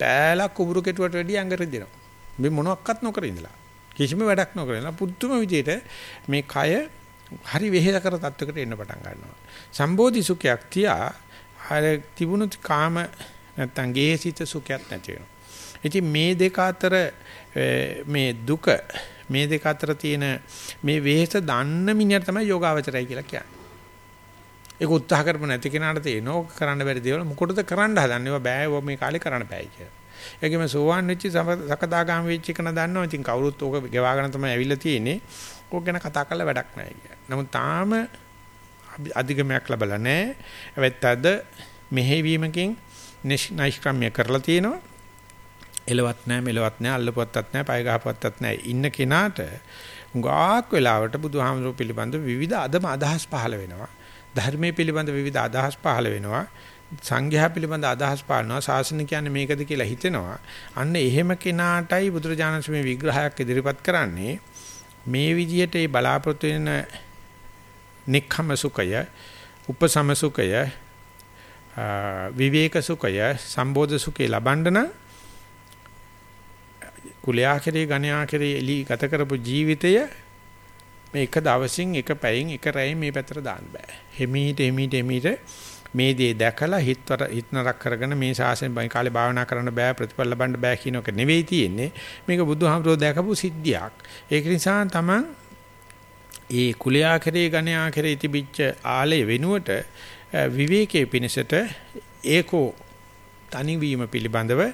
Speaker 1: පෑලක් කුඹුරු කෙටුවට වැඩිය අඟ රිදෙනවා. මේ මොනවත් නොකර ඉඳලා. කිසිම වැඩක් නොකරන පුදුම විදියට මේ කය හරි වෙහෙස කර තත්වයකට එන්න පටන් ගන්නවා. සම්බෝධි සුඛයක් තියා අර තිබුණු කාම නැත්තම් ගේහසිත සුඛයක් නැති වෙනවා. ඉතින් මේ දෙක අතර මේ දුක මේ දෙක අතර තියෙන මේ වෙහෙස දන්න මිනිහට තමයි යෝගාවචරය කියලා කියන්නේ. ඒක උත්සාහ කරපො නැති කෙනාට තේනෝ කරන්න බැරි දේවල් මොකටද කරන්න හදන්නේ? බෑ මේ කාලේ කරන්න බෑ කියලා. ඒකෙම සෝවාන් වෙච්ච සකදාගාම වෙච්ච එක නදන්නවා. ඉතින් කවුරුත් ඕක ගෙවාගෙන තමයි ඇවිල්ලා තියෙන්නේ. ඕක ගැන කතා කරලා වැඩක් නැහැ කියලා. නමුත් තාම අධිගමයක් ලැබලා නැහැ. හැබැයි අද මෙහෙවීමකින් නයිෂ්ක්‍රම්‍ය කරලා තියෙනවා. එලවත් නැහැ මෙලවත් නැහැ අල්ලපුවත්තත් නැහැ පය ගහපුවත්තත් නැහැ ඉන්න කෙනාට උගාක් වෙලාවට බුදුහාමුදුරුවෝ පිළිබඳ විවිධ අදම අදහස් පහළ වෙනවා ධර්මයේ පිළිබඳ විවිධ අදහස් පහළ වෙනවා. සංඝයා පිළිබඳ අදහස් පාලනවා. ශාසන කියන්නේ මේකද කියලා හිතෙනවා. අන්න එහෙම කෙනාටයි බුදුරජාණන් මේ විග්‍රහයක් ඉදිරිපත් කරන්නේ. මේ විදිහට ඒ බලාපොරොත්තු වෙන නික්ඛම සුඛය, උපසම සුඛය, විවේක සුඛය, සම්බෝධ සුඛය ලබන්න නම් කුලයා කෙරේ ගණයා කෙරේ එලි ගත කරපු ජීවිතය මේ එක දවසින් එක පැයෙන් එක රැයෙන් මේ පැත්තට දාන්න බෑ. හිමීට හිමීට හිමීට මේ දේ දැකලා හිතවර හිතනරක් කරගෙන මේ ශාසනය බයි කාලේ භාවනා කරන්න බෑ ප්‍රතිඵල ලබන්න බෑ කියන එක නෙවෙයි තියෙන්නේ. මේක බුදුහාමුදුරුවෝ දැකපු සිද්ධියක්. ඒක නිසා තමන් ඒ කුලයා කරේ ගණයා කරේ තිබිච්ච ආලය වෙනුවට විවේකයේ පිණසට ඒකෝ තනිවීම පිළිබඳව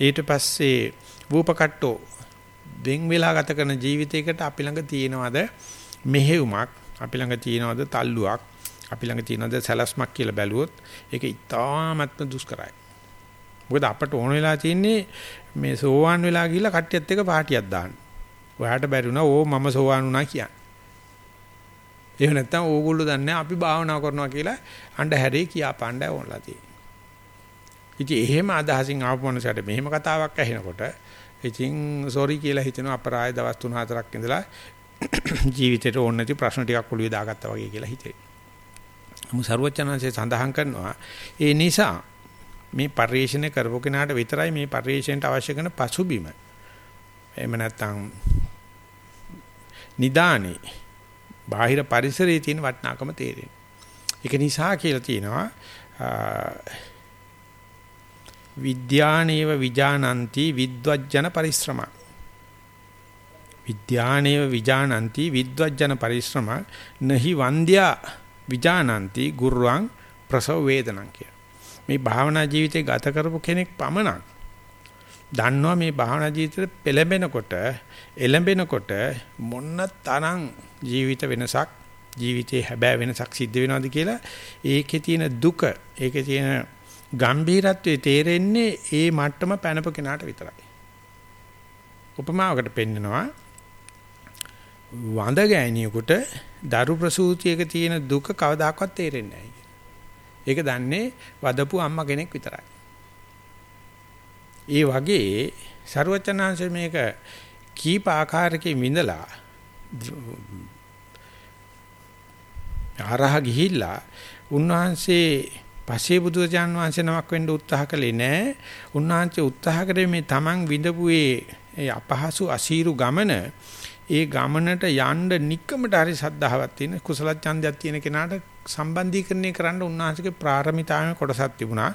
Speaker 1: ඊට පස්සේ වූපකට්ටෝ වෙන් වෙලා ගත කරන ජීවිතයකට අපි ළඟ තියෙනවද? මෙහෙයුමක් අපි ළඟ තියෙනවද තල්ලුවක් අපි ළඟ තියෙනද සැලස්මක් කියලා බැලුවොත් ඒක ඉතාමත්ම දුෂ්කරයි. මොකද අපට ඕන වෙලා තියෙන්නේ මේ සෝවාන් වෙලා ගිහිල්ලා කට්ටියත් එක්ක පාටියක් දාන්න. ඔයාට බැරි වුණා ඕ මම සෝවාන් වුණා කියන්නේ. එහෙම නැත්නම් ඕගොල්ලෝ දන්නේ අපි භාවනා කරනවා කියලා අඬ හැරේ කියා පාණ්ඩය ඕනලා තියෙන්නේ. ඉතින් එහෙම අදහසින් ආපු මනසට මෙහෙම කතාවක් ඇහෙනකොට ඉතින් සෝරි කියලා හිතෙනවා අපරාය දවස් 3-4ක් ඉඳලා ජීවිතේට ඕන නැති ප්‍රශ්න ටිකක් ඔළුවේ දාගත්තා වගේ කියලා හිතේ. නමුත් සරුවචනanse සඳහන් කරනවා ඒ නිසා මේ පරිශ්‍රණය කරපු කෙනාට විතරයි මේ පරිශ්‍රණයට අවශ්‍ය කරන පසුබිම. එහෙම නැත්නම් නිදානේ බාහිර පරිසරයේ තියෙන වටිනාකම තේරෙන්නේ. ඒක නිසා කියලා තියෙනවා විද්‍යානේව විජානಂತಿ විද්වජ්ජන පරිශ්‍රම විද්‍යානේව විජානಂತಿ විද්වජ්ජන පරිශ්‍රම නහි වන්ද්‍යා විජානಂತಿ ගුරුවං ප්‍රසව වේදනං කිය. මේ භාවනා ජීවිතේ ගත කරපු කෙනෙක් පමණක් දන්නවා මේ භාවනා ජීවිතේ පෙළඹෙනකොට එළඹෙනකොට මොන්න තරම් ජීවිත වෙනසක් ජීවිතේ හැබෑ වෙනසක් සිද්ධ වෙනවද කියලා ඒකේ තියෙන දුක ඒකේ තියෙන ගම්භීරත්වයේ තේරෙන්නේ ඒ මට්ටම පැනප කෙනාට විතරයි. උපමාවකට පෙන්නනවා වඳ ගෑණියෙකුට දරු ප්‍රසූතියක තියෙන දුක කවදාකවත් තේරෙන්නේ නැහැ. ඒක දන්නේ වදපු අම්මා කෙනෙක් විතරයි. ඒ වගේ ਸਰවචනාංශ මේක කීප ආකාරයකින් විඳලා හරහා ගිහිල්ලා උන්වහන්සේ පසේ බුදුරජාන් වහන්සේ නමක් වෙන්න උත්සාහ කළේ නැහැ. උන්වහන්සේ උත්සාහ කරේ මේ Taman විඳපු ඒ අපහසු අසීරු ගමන ඒ ගමනට යන්න නික්කමට හරි සද්ධාවක් තියෙන කුසල ඡන්දයක් තියෙන කෙනාට සම්බන්ධීකරණය කරන්න උන්වහන්සේගේ ප්‍රාරමිතාවේ කොටසක් තිබුණා.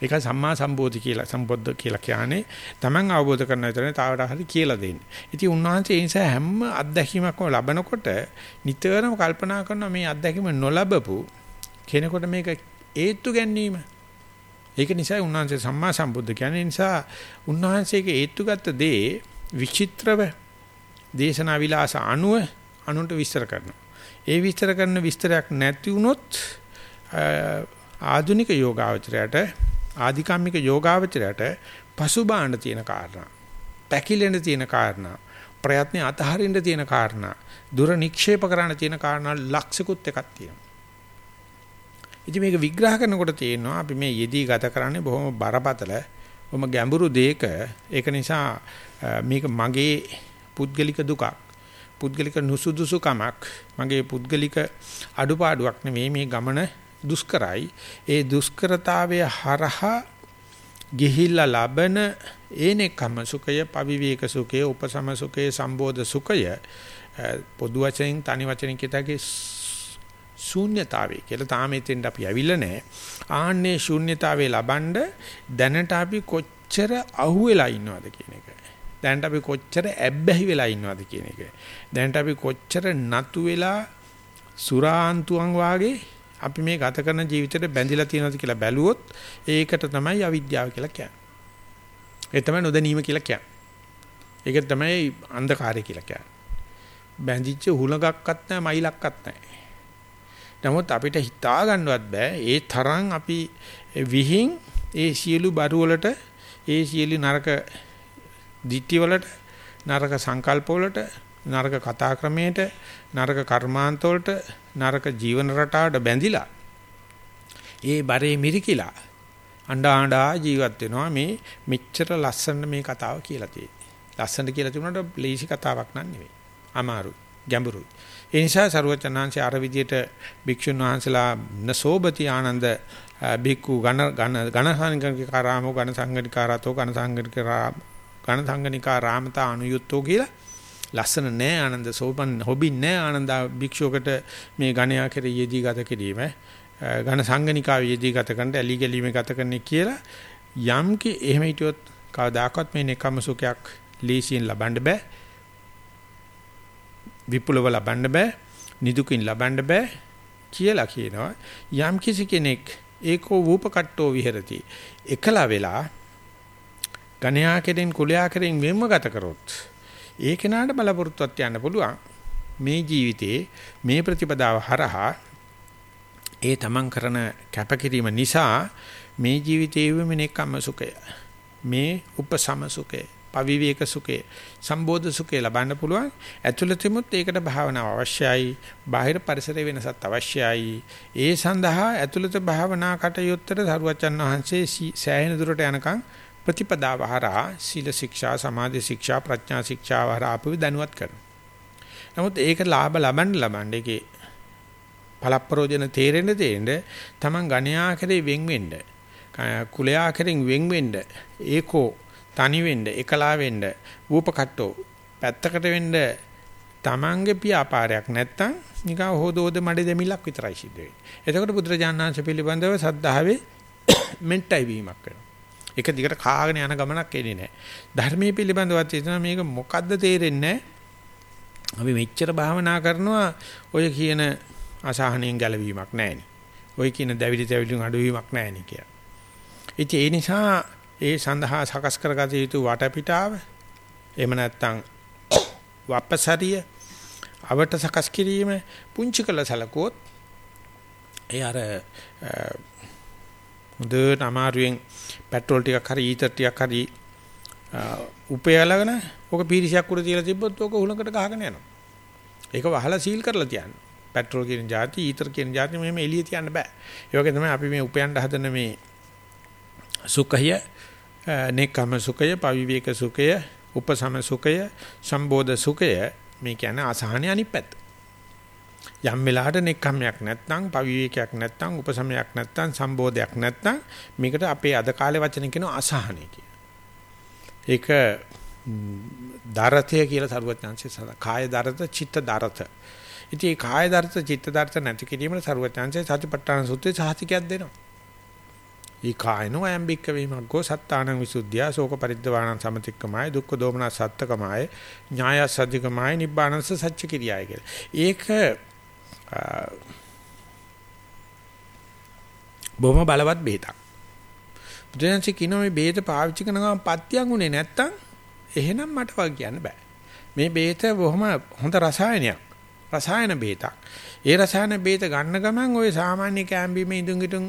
Speaker 1: ඒක සම්මා සම්බෝධි කියලා සම්බොද්ධ කියලා කියන්නේ Taman අවබෝධ කරන විතරනේ තාවට හරි කියලා දෙන්නේ. ඉතින් උන්වහන්සේ ඒ නිසා හැම අත්දැකීමක්ම ලබනකොට නිතරම කල්පනා කරනවා මේ අත්දැකීම නොලබපු කෙනෙකුට මේක ඒත්තු ගැනීම. ඒක නිසා උන්වහන්සේ සම්මා සම්බුද්ධ කියන්නේ නිසා උන්වහන්සේගේ ඒත්තු ගත්ත දේ විචිත්‍රව දේශනා විලාස අනුව අනුන්ට විස්තර කරනවා. ඒ විස්තර කරන විස්තරයක් නැති වුනොත් ආධුනික යෝගාවචරයට ආධිකම්මික යෝගාවචරයට පසුබාහන තියෙන කාරණා පැකිලෙන තියෙන කාරණා ප්‍රයත්න අතහරින්න තියෙන කාරණා දුර නික්ෂේප කරන්න තියෙන කාරණා ලක්ෂිකුත් එකක් තියෙනවා. ඉතින් මේක විග්‍රහ කරනකොට තේරෙනවා අපි මේ යෙදී ගත කරන්නේ බොහොම බරපතල බොහොම ගැඹුරු දෙයක ඒක නිසා මේක මගේ පුද්ගලික දුකක් පුද්ගලික නුසුදුසුකමක් මගේ පුද්ගලික අඩුපාඩුවක් නෙමෙයි මේ ගමන දුෂ්කරයි. ඒ දුෂ්කරතාවය හරහා ගිහිල්ලා ලබන ඒනෙකම සුඛය, පවිවේක සුඛය, උපසම සුඛය, සම්බෝධ සුඛය පොදු වචනෙන් තනි වචනෙන් කියතගේ ශූන්‍යතාවය කියලා තාම එතෙන්ට අපි ඇවිල්ලා නැහැ. ආන්නේ ශූන්‍යතාවේ ලබනද දැනට අපි කොච්චර අහුවෙලා ඉන්නවද කියන එක. දැනට අපි කොච්චර ඇබ්බැහි වෙලා ඉන්නවද කියන එක. දැනට අපි කොච්චර නතු වෙලා සුරාන්තුන් වාගේ අපි මේ ගත කරන ජීවිතේට බැඳිලා තියෙනවද කියලා බැලුවොත් ඒකට තමයි අවිද්‍යාව කියලා කියන්නේ. ඒ තමයි නොදැනීම කියලා කියන්නේ. ඒක තමයි අන්ධකාරය කියලා කියන්නේ. බැඳිච්ච හුලඟක්වත් නැහැ මයිලක්වත් නැහැ. නමුත් අපිට හිතා ගන්නවත් බෑ ඒ තරම් අපි විහිං ඒ සියලු බරු වලට ඒ සියලු නරක දිට්ටි වලට නරක සංකල්ප වලට නරක කතා ක්‍රමයට නරක කර්මාන්ත වලට නරක ජීවන රටාවට බැඳිලා ඒ බරේ මිරිකිලා අඬා අඬා ජීවත් වෙනවා මේ මෙච්චර ලස්සන මේ කතාව කියලා තියෙන්නේ. ලස්සනට කියලා තිබුණාට ලේසි කතාවක් නන් නෙවෙයි. අමාරුයි, ගැඹුරුයි. ඒ නිසා සරුවචනාංශය අර විදියට භික්ෂුන් වහන්සේලා නසෝබති ආනන්ද බික්කු ඝන ඝන ඝන සංගණිකාරාමෝ ඝන සංගණිකාරතෝ ඝන සංගණිකාරා ඝන සංගණිකා රාමතා අනුයුක්තෝ කියලා. ලස්සන නෑ ආනන්ද සෝපන් හොබින් නෑ ආනන්ද භික්ෂුවකට මේ ඝණයා කෙරෙහි යෙදී ගත කිරීම. ඝන සංගණිකාව යෙදී ගත කරන්න ඇලි ගැලීමේ ගත කරන්නේ කියලා යම් කි එහෙම හිටියොත් කවදාකවත් මේ නෙකම සුඛයක් ලීසියෙන් ලබන්න බෑ. විපුලව ලබන්න බෑ. නිදුකින් ලබන්න බෑ කියලා කියනවා. යම් කිසි කෙනෙක් ඒකෝ වූපකට්ටෝ විහෙරති. එකලා වෙලා ගණයා කෙරෙන් කුලයා කෙරෙන් වෙම්ම ගත කරොත් ඒ කෙනාට බලපොරොත්තුවක් යන්න පුළුවන්. මේ ජීවිතේ මේ ප්‍රතිපදාව හරහා ඒ තමන් කරන කැපකිරීම නිසා මේ ජීවිතයේ මෙනෙක්කම සුඛය. මේ උපසම සුඛය පවිවේක සුඛය සම්බෝධ සුඛය ලබන්න පුළුවන්. ඇතුළතෙමුත් ඒකට භාවනාව අවශ්‍යයි. බාහිර පරිසරයේ වෙනසත් අවශ්‍යයි. ඒ සඳහා ඇතුළත භාවනා කටයුත්තට සරුවචන් වහන්සේ සෑහෙන දුරට යනකම් ප්‍රතිපදාව හරහා සීල ශික්ෂා සමාධි ශික්ෂා ප්‍රඥා ශික්ෂා හරහා අපව දැනුවත් කරනවා. නමුත් ඒක ලාභ ලබන්න ලබන්න ඒකේ පළප්‍රෝජන තේරෙන්න තේරෙන්න Taman ගණ්‍යා කරේ වෙන් වෙන්න. කුලයා කරෙන් වෙන් වෙන්න. ඒකෝ තනි වෙන්න, එකලා වෙන්න, ූපකට්ටෝ පැත්තකට වෙන්න Tamange පියාපාරයක් නැත්තම් නිකන් හොදෝද මඩේ දෙමිලක් විතරයි සිද්ධ වෙන්නේ. එතකොට බුදුරජාණන් වහන්සේ පිළිබඳව සද්ධාවේ මෙන්ටයි වීමක් වෙනවා. එක දිගට කාගෙන යන ගමනක් එන්නේ නැහැ. ධර්මයේ පිළිබඳවත් හිතන මේක මොකද්ද තේරෙන්නේ අපි මෙච්චර භාවනා කරනවා ඔය කියන අසහනෙන් ගැලවීමක් නැහෙනි. ඔය කියන දැවිලි තැවිලි අඩුවීමක් නැහෙනි කියලා. ඉතින් ඒ නිසා ඒ සඳහා සකස් කරගත යුතු වටපිටාව එහෙම නැත්නම් වපසරිය අවට සකස් කිරීම පුංචි කළ සලකුවොත් ඒ අර හොඳට අමාරුවෙන් පෙට්‍රෝල් ටිකක් හරි ඊතර ටිකක් හරි උපයලාගෙන ඕක පීරිසයක් උඩ තියලා තිබ්බොත් ඕක උලකට ගහගෙන යනවා. ඒක වහලා සීල් කරලා තියන්න. පෙට්‍රෝල් කියන જાති ඊතර කියන જાති මෙහෙම එළිය තියන්න බෑ. ඒ වගේ තමයි අපි මේ උපයන්න හදන මේ සුඛය, නෙකම සුඛය, පවිවේක සුඛය, උපසම සුඛය, සම්බෝධ සුඛය මේ කියන්නේ අසහනේ අනිත් පැත්ත. යම් වෙලාවට නෙක්ඛම්යක් නැත්නම් පවිවේකයක් නැත්නම් උපසමයක් නැත්නම් සම්බෝධයක් නැත්නම් මේකට අපේ අද කාලේ වචන කියනවා අසහනය කියලා. ඒක දරතය කියලා සරුවත්ඥාන්සේ සදා කාය දරත චිත්ත දරත. ඉතින් මේ කාය දරත චිත්ත දරත නැති කිරීමට සරුවත්ඥාන්සේ සතිපට්ඨාන සූත්‍රයේ සාහිතිකයක් දෙනවා. ඊ කායනෝ අයම්බික්ක වීමග්ගෝ සත්තානං විසුද්ධියා ශෝක පරිද්දවාණං සමතික්කමයි දුක්ඛ දෝමන සත්තකමයි ඥායස් අධිකමයි නිබ්බානස්ස සච්ච කිරියයි කියලා. ඒක බොහොම බලවත් බෙහෙතක්. බුදුන්සේ කියනවා මේ බෙහෙත පාවිච්චි කරන ගමන් පත්‍යං උනේ නැත්තම් එහෙනම් මට වක් කියන්න බෑ. මේ බෙහෙත බොහොම හොඳ රසායනයක්. රසායන බෙහෙතක්. ඒ රසායන බෙහෙත ගන්න ගමන් ওই සාමාන්‍ය කැම්බීමේ ඉදුන් හිටුන්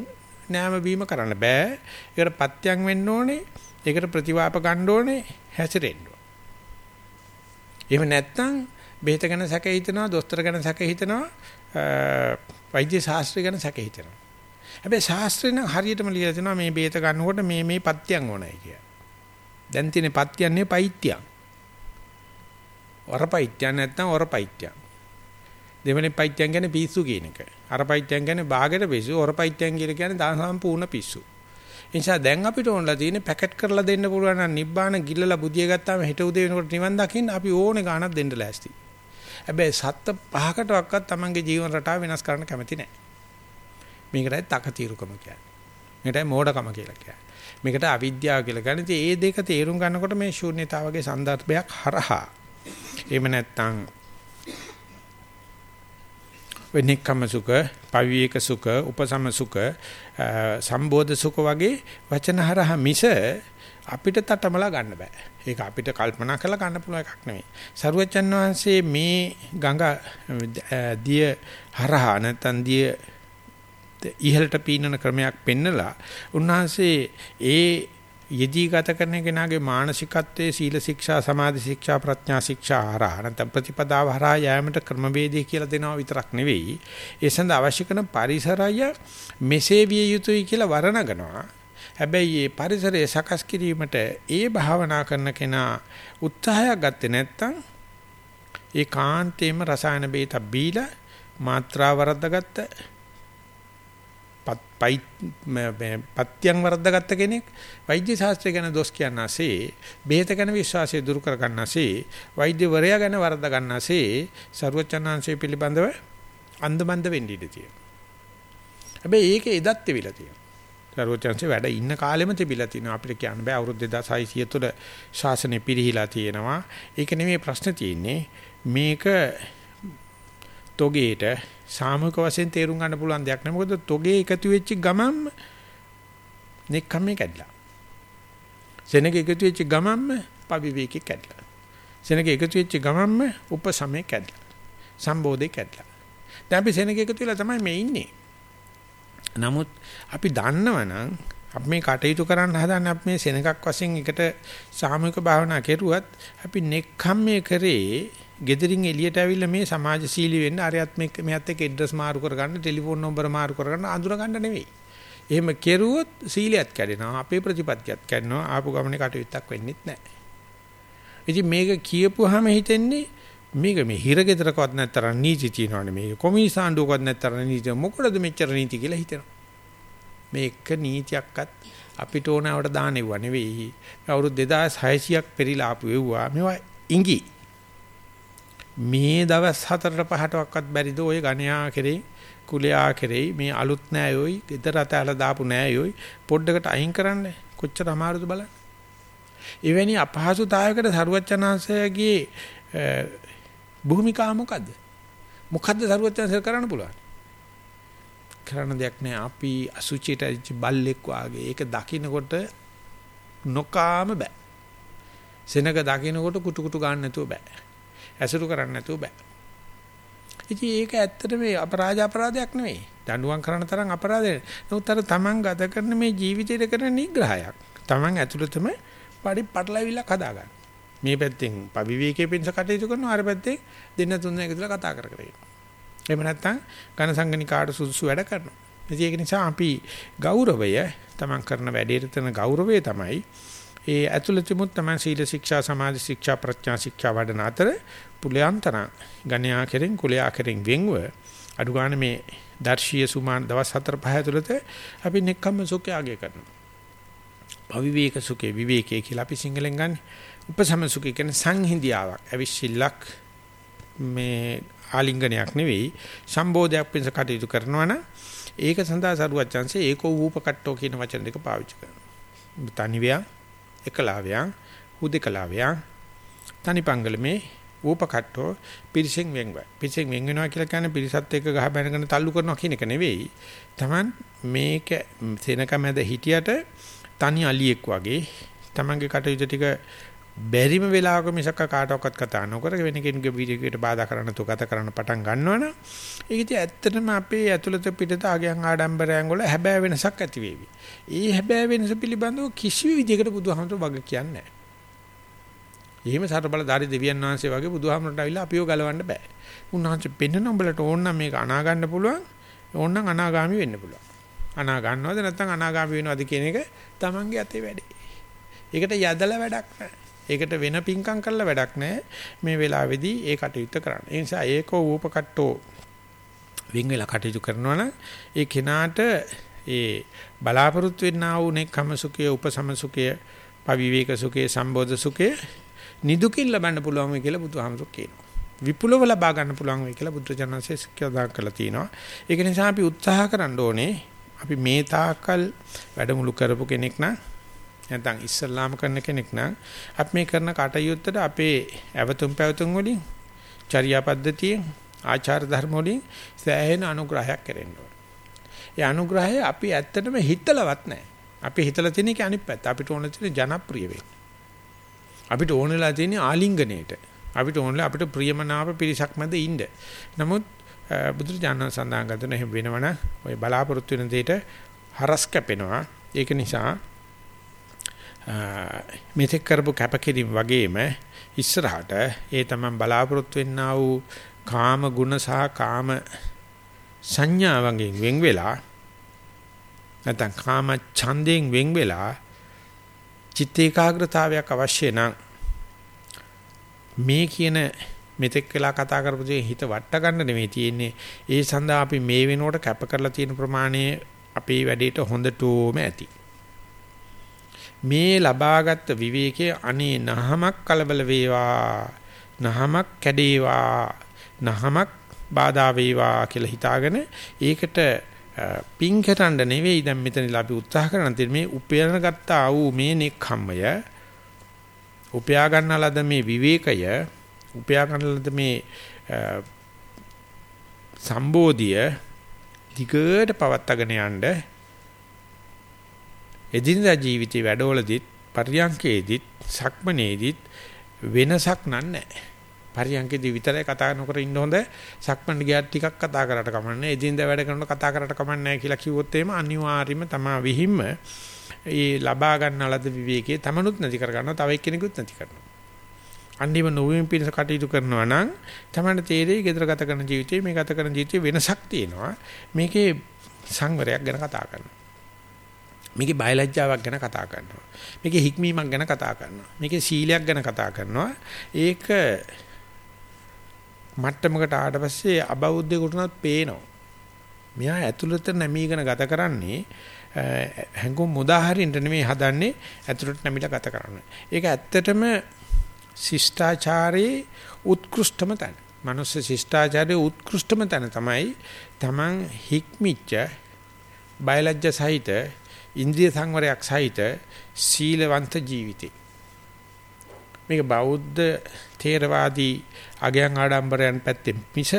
Speaker 1: නෑම බීම කරන්න බෑ. ඒකට පත්‍යං වෙන්න ඕනේ. ඒකට ප්‍රතිවාප ගන්න ඕනේ. හැසිරෙන්න ඕනේ. එහෙම නැත්තම් බෙහෙත ගැන සැක හිතනවා, දොස්තර ගැන සැක හිතනවා, වෛද්‍ය ශාස්ත්‍රය ගැන සැක හිතෙනවා. හැබැයි ශාස්ත්‍රය නම් හරියටම ලියලා තියෙනවා මේ බේත ගන්නකොට මේ මේ පත්‍යයන් ඕනයි කියලා. දැන් තියෙන පත්‍යයන්නේ පෛත්‍යයන්. වරපෛත්‍යයන් නැත්නම් වරපෛත්‍යයන්. දෙවෙනි පෛත්‍යයන් කියන්නේ පිස්සු කියන එක. අර පෛත්‍යයන් කියන්නේ බාගෙට පිස්සු, වරපෛත්‍යයන් කියලා කියන්නේ දාන සම්පූර්ණ පිස්සු. ඒ නිසා දැන් අපිට ඕනලා තියෙන්නේ පැකට් කරලා දෙන්න පුළුවන් නම් නිබ්බාන ගිල්ලලා බුදිය ගත්තාම හෙට උදේ වෙනකොට නිවන් දකින්න අපි ඕනේ ගාණක් දෙන්න ලෑස්තියි. හැබැයි සත්ත පහකටවත් තමන්ගේ ජීවන රටාව වෙනස් කරන්න කැමති නැහැ. මේකටයි තකතිරුකම කියන්නේ. මේකටයි මෝඩකම කියලා කියන්නේ. මේකට අවිද්‍යාව කියලා කියන්නේ. ඉතින් මේ දෙක තේරුම් ගන්නකොට මේ ශූන්‍යතාවගේ સંદર્ભයක් හරහා එහෙම නැත්නම් වෙනික්කම සුඛ, පවිවේක සුඛ, උපසම සුඛ, සම්බෝධ සුඛ වගේ වචන හරහා මිස අපිට තටමලා ගන්න බෑ. ඒක අපිට කල්පනා කරලා ගන්න පුළුවන් එකක් නෙමෙයි. සරුවච්චන් වහන්සේ මේ ගඟ දිය හරහා නැත්නම් දිය ඉහළට පීනන ක්‍රමයක් පෙන්නලා උන්වහන්සේ ඒ යෙදී ගත කරන කෙනාගේ මානසිකත්වයේ සීල ශික්ෂා සමාධි ශික්ෂා ප්‍රඥා ශික්ෂා හරහා නැත්නම් ප්‍රතිපදාව හරහා යෑමට ක්‍රමවේදය කියලා දෙනවා විතරක් නෙවෙයි ඒ සඳහා අවශ්‍ය කරන පරිසරය මෙසේ විය යුතුයි කියලා වර්ණගනවා හැබැයි මේ පරිසරය සකස් කිරීමට ඒ භාවනා කරන කෙනා උත්සාහයක් ගත්තේ නැත්නම් ඒ කාන්තේම රසායන බේත බීලා මාත්‍රා වරද්දාගත්ත පයි පත්‍යං වරද්දාගත්ත කෙනෙක් වෛද්‍ය ශාස්ත්‍රය ගැන දොස් කියනසේ බේත ගැන විශ්වාසය දුරු කර ගන්නසේ වෛද්‍යවරයා ගැන වරද්දා ගන්නසේ ਸਰවචනංශය පිළිබඳව අන්දමන්ද වෙන්න ඉඩ තියෙනවා. හැබැයි ඒක එදත් තිබිලා තියෙනවා. දරුවචන්සේ වැඩ ඉන්න කාලෙම තිබිලා තිනවා අපිට කියන්න බෑ අවුරුදු 2600 තුළ ශාසනය පිරිහිලා තියෙනවා. ඒක නෙමෙයි ප්‍රශ්න තියෙන්නේ. මේක තොගේට සාමූහික වශයෙන් තේරුම් ගන්න පුළුවන් දෙයක් නෙමෙයි මොකද තොගේ එකතු වෙච්ච ගමන්ම නෙක්ඛම්මේ කැඩලා සෙනග එකතු වෙච්ච ගමන්ම පවිවේකේ කැඩලා සෙනග එකතු වෙච්ච ගමන්ම උපසමේ කැඩලා සම්බෝධේ කැඩලා දැන් අපි සෙනග එකතු වෙලා තමයි මේ ඉන්නේ. නමුත් අපි දන්නවනම් අපි මේ කටයුතු කරන්න හදන්නේ අපි මේ සෙනගක් වශයෙන් එකට සාමූහික භාවනා කෙරුවත් අපි නෙක්ඛම්මේ කරේ gederin එළියට ඇවිල්ලා මේ සමාජශීලී වෙන්න අරයත් මේ මෙයත් එක්ක ඇඩ්‍රස් මාරු කරගන්න ටෙලිෆෝන් නම්බර මාරු කරගන්න අඳුර ගන්න නෙවෙයි. එහෙම කෙරුවොත් සීලියත් කැඩෙනවා අපේ ප්‍රතිපත්තියත් කැඩෙනවා ආපු ගමනේ කටයුත්තක් වෙන්නේ නැහැ. ඉතින් මේක කියපුවාම හිතෙන්නේ මේක මේ හිරගෙදරකවත් නැත්තරම් නීති තියෙනවනේ. මේක කොමියුනිස්ට් ආණ්ඩුවකවත් නැත්තරම් නීති මොකටද මෙච්චර නීති කියලා හිතෙනවා. මේ එක නීතියක්වත් අපිට ඕනවට දානෙවුවා නෙවෙයි. අවුරුදු 2600ක් පෙරිලා ආපු එව්වා. මේවා ඉඟි. මේ දවස් 4ට 5ටවත් බැරිද? ওই ගණයා කෙරේ කුලයා කෙරේ මේ අලුත් නෑයෝයි ගෙදර අතහැලා දාපු නෑයෝයි පොඩ්ඩකට අයින් කරන්න. කොච්චර අමාරුද බලන්න. එවැනි අපහසුතාවයකට සරුවචනාංශයගේ භූමිකාව මොකද්ද? මොකද්ද සරුවචනාංශය කරන්න පුළුවන්? කරන්න දෙයක් නෑ අපි අසුචියට ඇවිත් බල්ලෙක් වාගේ ඒක දකින්නකොට නොකාම බෑ. සෙනග දකින්නකොට කුටු කුටු ගන්න නැතුව බෑ. ඇසුරු කරන්න නැතුව බෑ. ඉතින් ඒක ඇත්තට මේ අපරාජ අපරාධයක් නෙවෙයි. දඬුවම් කරන තරම් අපරාධයක්. නමුත් අර තමන් ගත කරන මේ ජීවිතේට කරන නිග්‍රහයක්. තමන් ඇතුළතම පරි පටලවිලක් හදාගන්න. මේ පැත්තෙන් පවිවේකයේ පිණිස කටයුතු කරනවා අර පැත්තෙන් දෙන්න තුන් දෙනෙක් ඉඳලා කතා කර කර ඉන්නවා. එහෙම නැත්නම් ඝන සංගණිකාට සුදුසු වැඩ කරනවා. ඉතින් ඒක නිසා අපි ගෞරවය තමන් කරන වැඩේට තන ගෞරවය තමයි ඒ ඇතුළතෙමුත් තමයි සීල ශික්ෂා සමාධි ශික්ෂා ප්‍රඥා ශික්ෂා වඩන අතර පුලයන්තර ගණ්‍යා කෙරෙන් කුලයා කෙරෙන් වෙන්ව අඩු ගන්න මේ දර්ශීය සුමාන දවස් 4 5 ඇතුළත අපි නෙක්ඛම්ම සුඛය ආගය කරනවා. අවිවේක සුඛේ විවේකයේ කියලා අපි සිංහලෙන් ගන්න. උපසම සුඛය කියන්නේ සංහිඳියාවක්. අවිශ්ිල්ලක් මේ ආලිංගනයක් නෙවෙයි සම්බෝධයක් පිණිස කටයුතු කරනවා නම් ඒක සඳහා සරුවත් chance ඒකෝ වූපකට්ටෝ කියන වචන දෙක පාවිච්චි කරනවා. තනිව්‍යා එකලාව්‍යා හුදේකලාව්‍යා තනිපංගලමේ වූපකට්ටෝ පිරිසෙන් වෙන්ව. පිරිසෙන් වෙන් වෙනවා කියලා කියන්නේ පිරිසත් එක්ක ගහ බැනගෙන තල්ලු කරනවා කියන එක නෙවෙයි. Taman මේක සෙනක මැද හිටියට තනි අලියෙක් වගේ Tamanගේ කටයුතු ටික බැරිම වෙලාවක මිසක කාටවත් කතා නොකර වෙන කෙනෙකුගේ වීඩියෝකට බාධා කරන්න තු ගත කරන්න පටන් ගන්නවනම් ඒක ඉතින් ඇත්තටම අපේ ඇතුළත පිටත ආගයන් ආඩම්බරයන් වල හැබෑ වෙනසක් ඇති වේවි. ඒ හැබෑ වෙනස පිළිබඳව කිසිම විදිහකට බුදුහාමතුරු වග කියන්නේ නැහැ. එහෙම සතරබලධාරී දෙවියන් වහන්සේ වගේ බුදුහාමරට අවිලා අපිව ගලවන්න බෑ. උන්වහන්සේ පෙන්නන උඹලට ඕන නම් මේක අනා ගන්න පුළුවන්. ඕන නම් අනාගාමි වෙන්න පුළුවන්. අනා ගන්නවද නැත්නම් අනාගාමි වෙනවද කියන එක Tamange අතේ වැඩේ. ඒකට යදලා වැඩක් නැහැ. ඒකට වෙන පිංකම් කරලා වැඩක් නැහැ. මේ වෙලාවේදී ඒ කටයුත්ත කරන්න. ඒ නිසා ඒකෝ ූපකට්ටෝ වින් වෙලා කටයුතු කරනවා නම් ඒ කෙනාට ඒ බලාපොරොත්තු වෙන්නා වූ නෙක්ඛම සුඛය, උපසම සුඛය, පවිවේක සුඛය, සම්බෝධ සුඛය නිදුකින් ලබන්න පුළුවන් වෙයි කියලා බුදුහාමුදුරු කියනවා. විපුලව ලබා ගන්න පුළුවන් වෙයි කියලා බුදුජානන්සේ සික්කදා කරලා තිනවා. ඒක නිසා අපි උත්සාහ කරන්න ඕනේ අපි මේ තාකල් වැඩමුළු කරපු කෙනෙක් නම් නැත්නම් ඉස්ලාම කරන කෙනෙක් නම් අපි මේ කරන කටයුත්තට අපේ ඇවතුම් පැවතුම් වලින් චර්යා පද්ධතියෙන් ආචාර ධර්ම වලින් සෑහෙන අනුග්‍රහයක් කරෙන්න ඕන. ඒ අනුග්‍රහය අපි ඇත්තටම හිතලවත් නැහැ. අපි හිතලා තියෙන එක අනිත් පැත්ත. අපිට ඕන තියෙන ජනප්‍රිය වෙන්න. අපිට ඕනෙලා තියෙන ආලිංගණයට. අපිට ඕනෙලා අපිට ප්‍රියමනාප පිරිසක් මැද ඉන්න. නමුත් බුදුරජාණන් සඳහන් කරන එහෙම වෙනවනම් ඔය බලාපොරොත්තු වෙන දෙයට හරස් කැපෙනවා. ඒක නිසා මෙතෙක් කරපු කැපකිරීම වගේම ඉස්සරහට ඒ තමන් බලාපොරොත්තු වෙන්නා වූ කාම ගුණ සහ කාම සංඥාවන්ගෙන් වෙන් වෙලා නැත්නම් කාම ඡන්දයෙන් වෙන් වෙලා චිත්ත ඒකාග්‍රතාවයක් අවශ්‍ය නම් මේ කියන මෙතෙක් වෙලා කතා කරපු දේ හිත වට ගන්න නෙමෙයි තියෙන්නේ. ඒ සඳහා අපි මේ වෙනකොට කැප කරලා තියෙන ප්‍රමාණය අපේ වැඩේට හොඳටම ඇති. මේ ලබාගත් විවේකයේ අනේ නහමක් කලබල වේවා නහමක් කැඩේවා නහමක් බාධා වේවා කියලා හිතාගෙන ඒකට පිං කරන්න නෙවෙයි. දැන් මෙතනලා අපි උත්සාහ කරන තියෙන්නේ මේ උපයන ගත්තා වූ මේ නෙක්ඛම්මය උපයා ගන්නලද මේ විවේකය උපයා ගන්නලද මේ සම්බෝධිය දිගට පවත්වාගෙන යන්න එදිනදා ජීවිතේ වැඩවලදීත් පරියංකේදීත් සක්මනේදීත් වෙනසක් නෑ. පරියංකේදී විතරයි කතා නොකර ඉන්න හොඳ සක්මන් ගියාට ටිකක් කතා කරාට කමන්නේ එදිනදා වැඩ කරනකොට කතා කරාට කමන්නේ කියලා කිව්වොත් එහෙම අනිවාර්යයෙන්ම තමා විහිම්ම ඒ ලබා ගන්න ලද විවේකයේ තමනුත් නැති කර ගන්නවා තව එක්කෙනෙකුත් නැති කරනවා. අන්තිම නොවෙමින් පිණිස කටයුතු කරනවා නම් තමයි තේරෙයි gedara ගත කරන ජීවිතේ මේ ගත කරන ජීවිතේ වෙනසක් තියෙනවා. මේකේ සංවරයක් ගැන කතා කරනවා. මේකේ බයලජ්ජාවක් ගැන කතා කරනවා. මේකේ හික්මීමක් ගැන කතා කරනවා. මේකේ සීලයක් ගැන කතා කරනවා. ඒක මට්ටමකට ආවට පස්සේ අබෞද්ධයෙකුට උනත් පේනවා. මෙයා ඇතුළත නැමීගෙන ගත කරන්නේ හැංගුම් මුදාහරින්න නෙමෙයි හදන්නේ ඇතුළට නැමිලා ගත කරන්න. ඒක ඇත්තටම ශිෂ්ටාචාරයේ උත්කෘෂ්ඨම තැන. මනුස්ස ශිෂ්ටාචාරයේ උත්කෘෂ්ඨම තැන තමයි Taman හික්මිච්ච බයලජ්‍ය සහිත ඉන්ද්‍රිය සංවරයක් සහිත සීලවන්ත ජීවිතේ. මේක බෞද්ධ තේරවාදී අගයන් ආඩම්බරයන් පැත්තෙන් මිස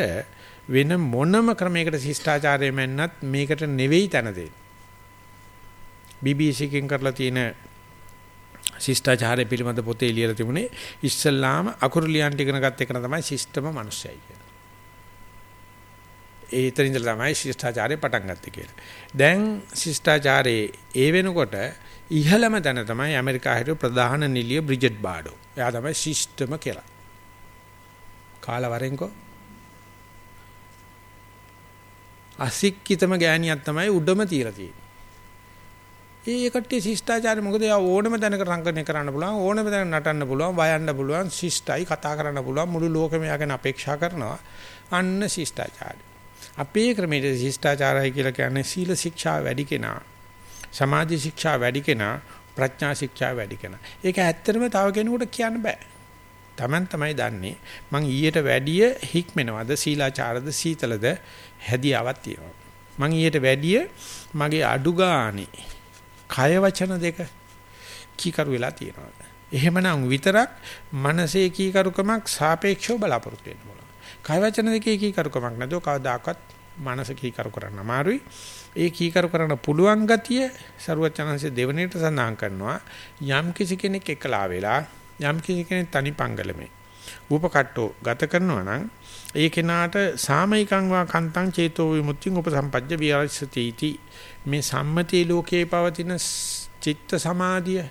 Speaker 1: වෙන මොනම ක්‍රමයකට ශිෂ්ටාචාරය මැන්නත් මේකට නෙවෙයි තැන දෙන්නේ. BBC එකෙන් කරලා තියෙන ශිෂ්ටාචාරය පිළිබඳ පොතේ ලියලා තිබුණේ ඉස්සල්ලාම අකුරු ලියන්න ඉගෙන ගත්ත එක තමයි ශිෂ්ටම මිනිස්සයයි කියලා. ඒ ඊතර ඉඳලා තමයි ශිෂ්ටාචාරය පටන් ගත්තේ කියලා. දැන් ශිෂ්ටාචාරයේ ඒ වෙනකොට ඉහළම තැන තමයි ඇමරිකාවේ හිටපු ප්‍රධාන නිලිය බ්‍රිජට් බාඩෝ. එයා තමයි ශිෂ්ටම කියලා. කාලවරෙන්කෝ අසික්කිතම ගෑණියක් තමයි උඩම තියලා තියෙන්නේ. ඒ කට්ටිය ශිෂ්ටාචාරය මොකද යා ඕනම තැනක රංගනය කරන්න පුළුවන් ඕනම තැනක නටන්න පුළුවන් වයන්න පුළුවන් ශිෂ්ටයි කතා කරන්න පුළුවන් මුළු ලෝකෙම යාගෙන අපේක්ෂා කරනවා අන්න ශිෂ්ටාචාරය අපේ ක්‍රමයේ ශිෂ්ටාචාරය කියලා කියන්නේ සීල ශික්ෂා වැඩි කෙනා සමාධි ශික්ෂා වැඩි කෙනා ප්‍රඥා ශික්ෂා වැඩි කෙනා ඒක ඇත්තටම තව කෙනෙකුට කියන්න බෑ Taman තමයි දන්නේ මං ඊට වැඩිය හික්මනවද සීලාචාරද සීතලද හැදියාවක් තියෙනවා මං ඊට වැඩිය මගේ අඩු ගානේ කය වචන දෙක කීකරු වෙලා තියෙනවා. එහෙමනම් විතරක් මනසේ කීකරුකමක් සාපේක්ෂව බලාපොරොත්තු වෙන්න ඕන. කය වචන දෙකේ කීකරුකමක් නැතුව කවදාකවත් මනස කීකරු කරන්න අමාරුයි. ඒ කීකරු කරන්න පුළුවන් ගතිය ਸਰුවචනංශ දෙවණේට සඳහන් කරනවා යම් කිසි කෙනෙක් එකලා වෙලා යම් කිසි කෙනෙක් තනි පංගලමේ උපකට්ටෝ ගත කරනවා නම් ඒ කෙනාට සාමයිකං වා කන්තං චේතෝ විමුක්තිං උපසම්පජ්ජ විරසති මේ සම්මති ලෝකයේ පවතින චිත්ත සමාධිය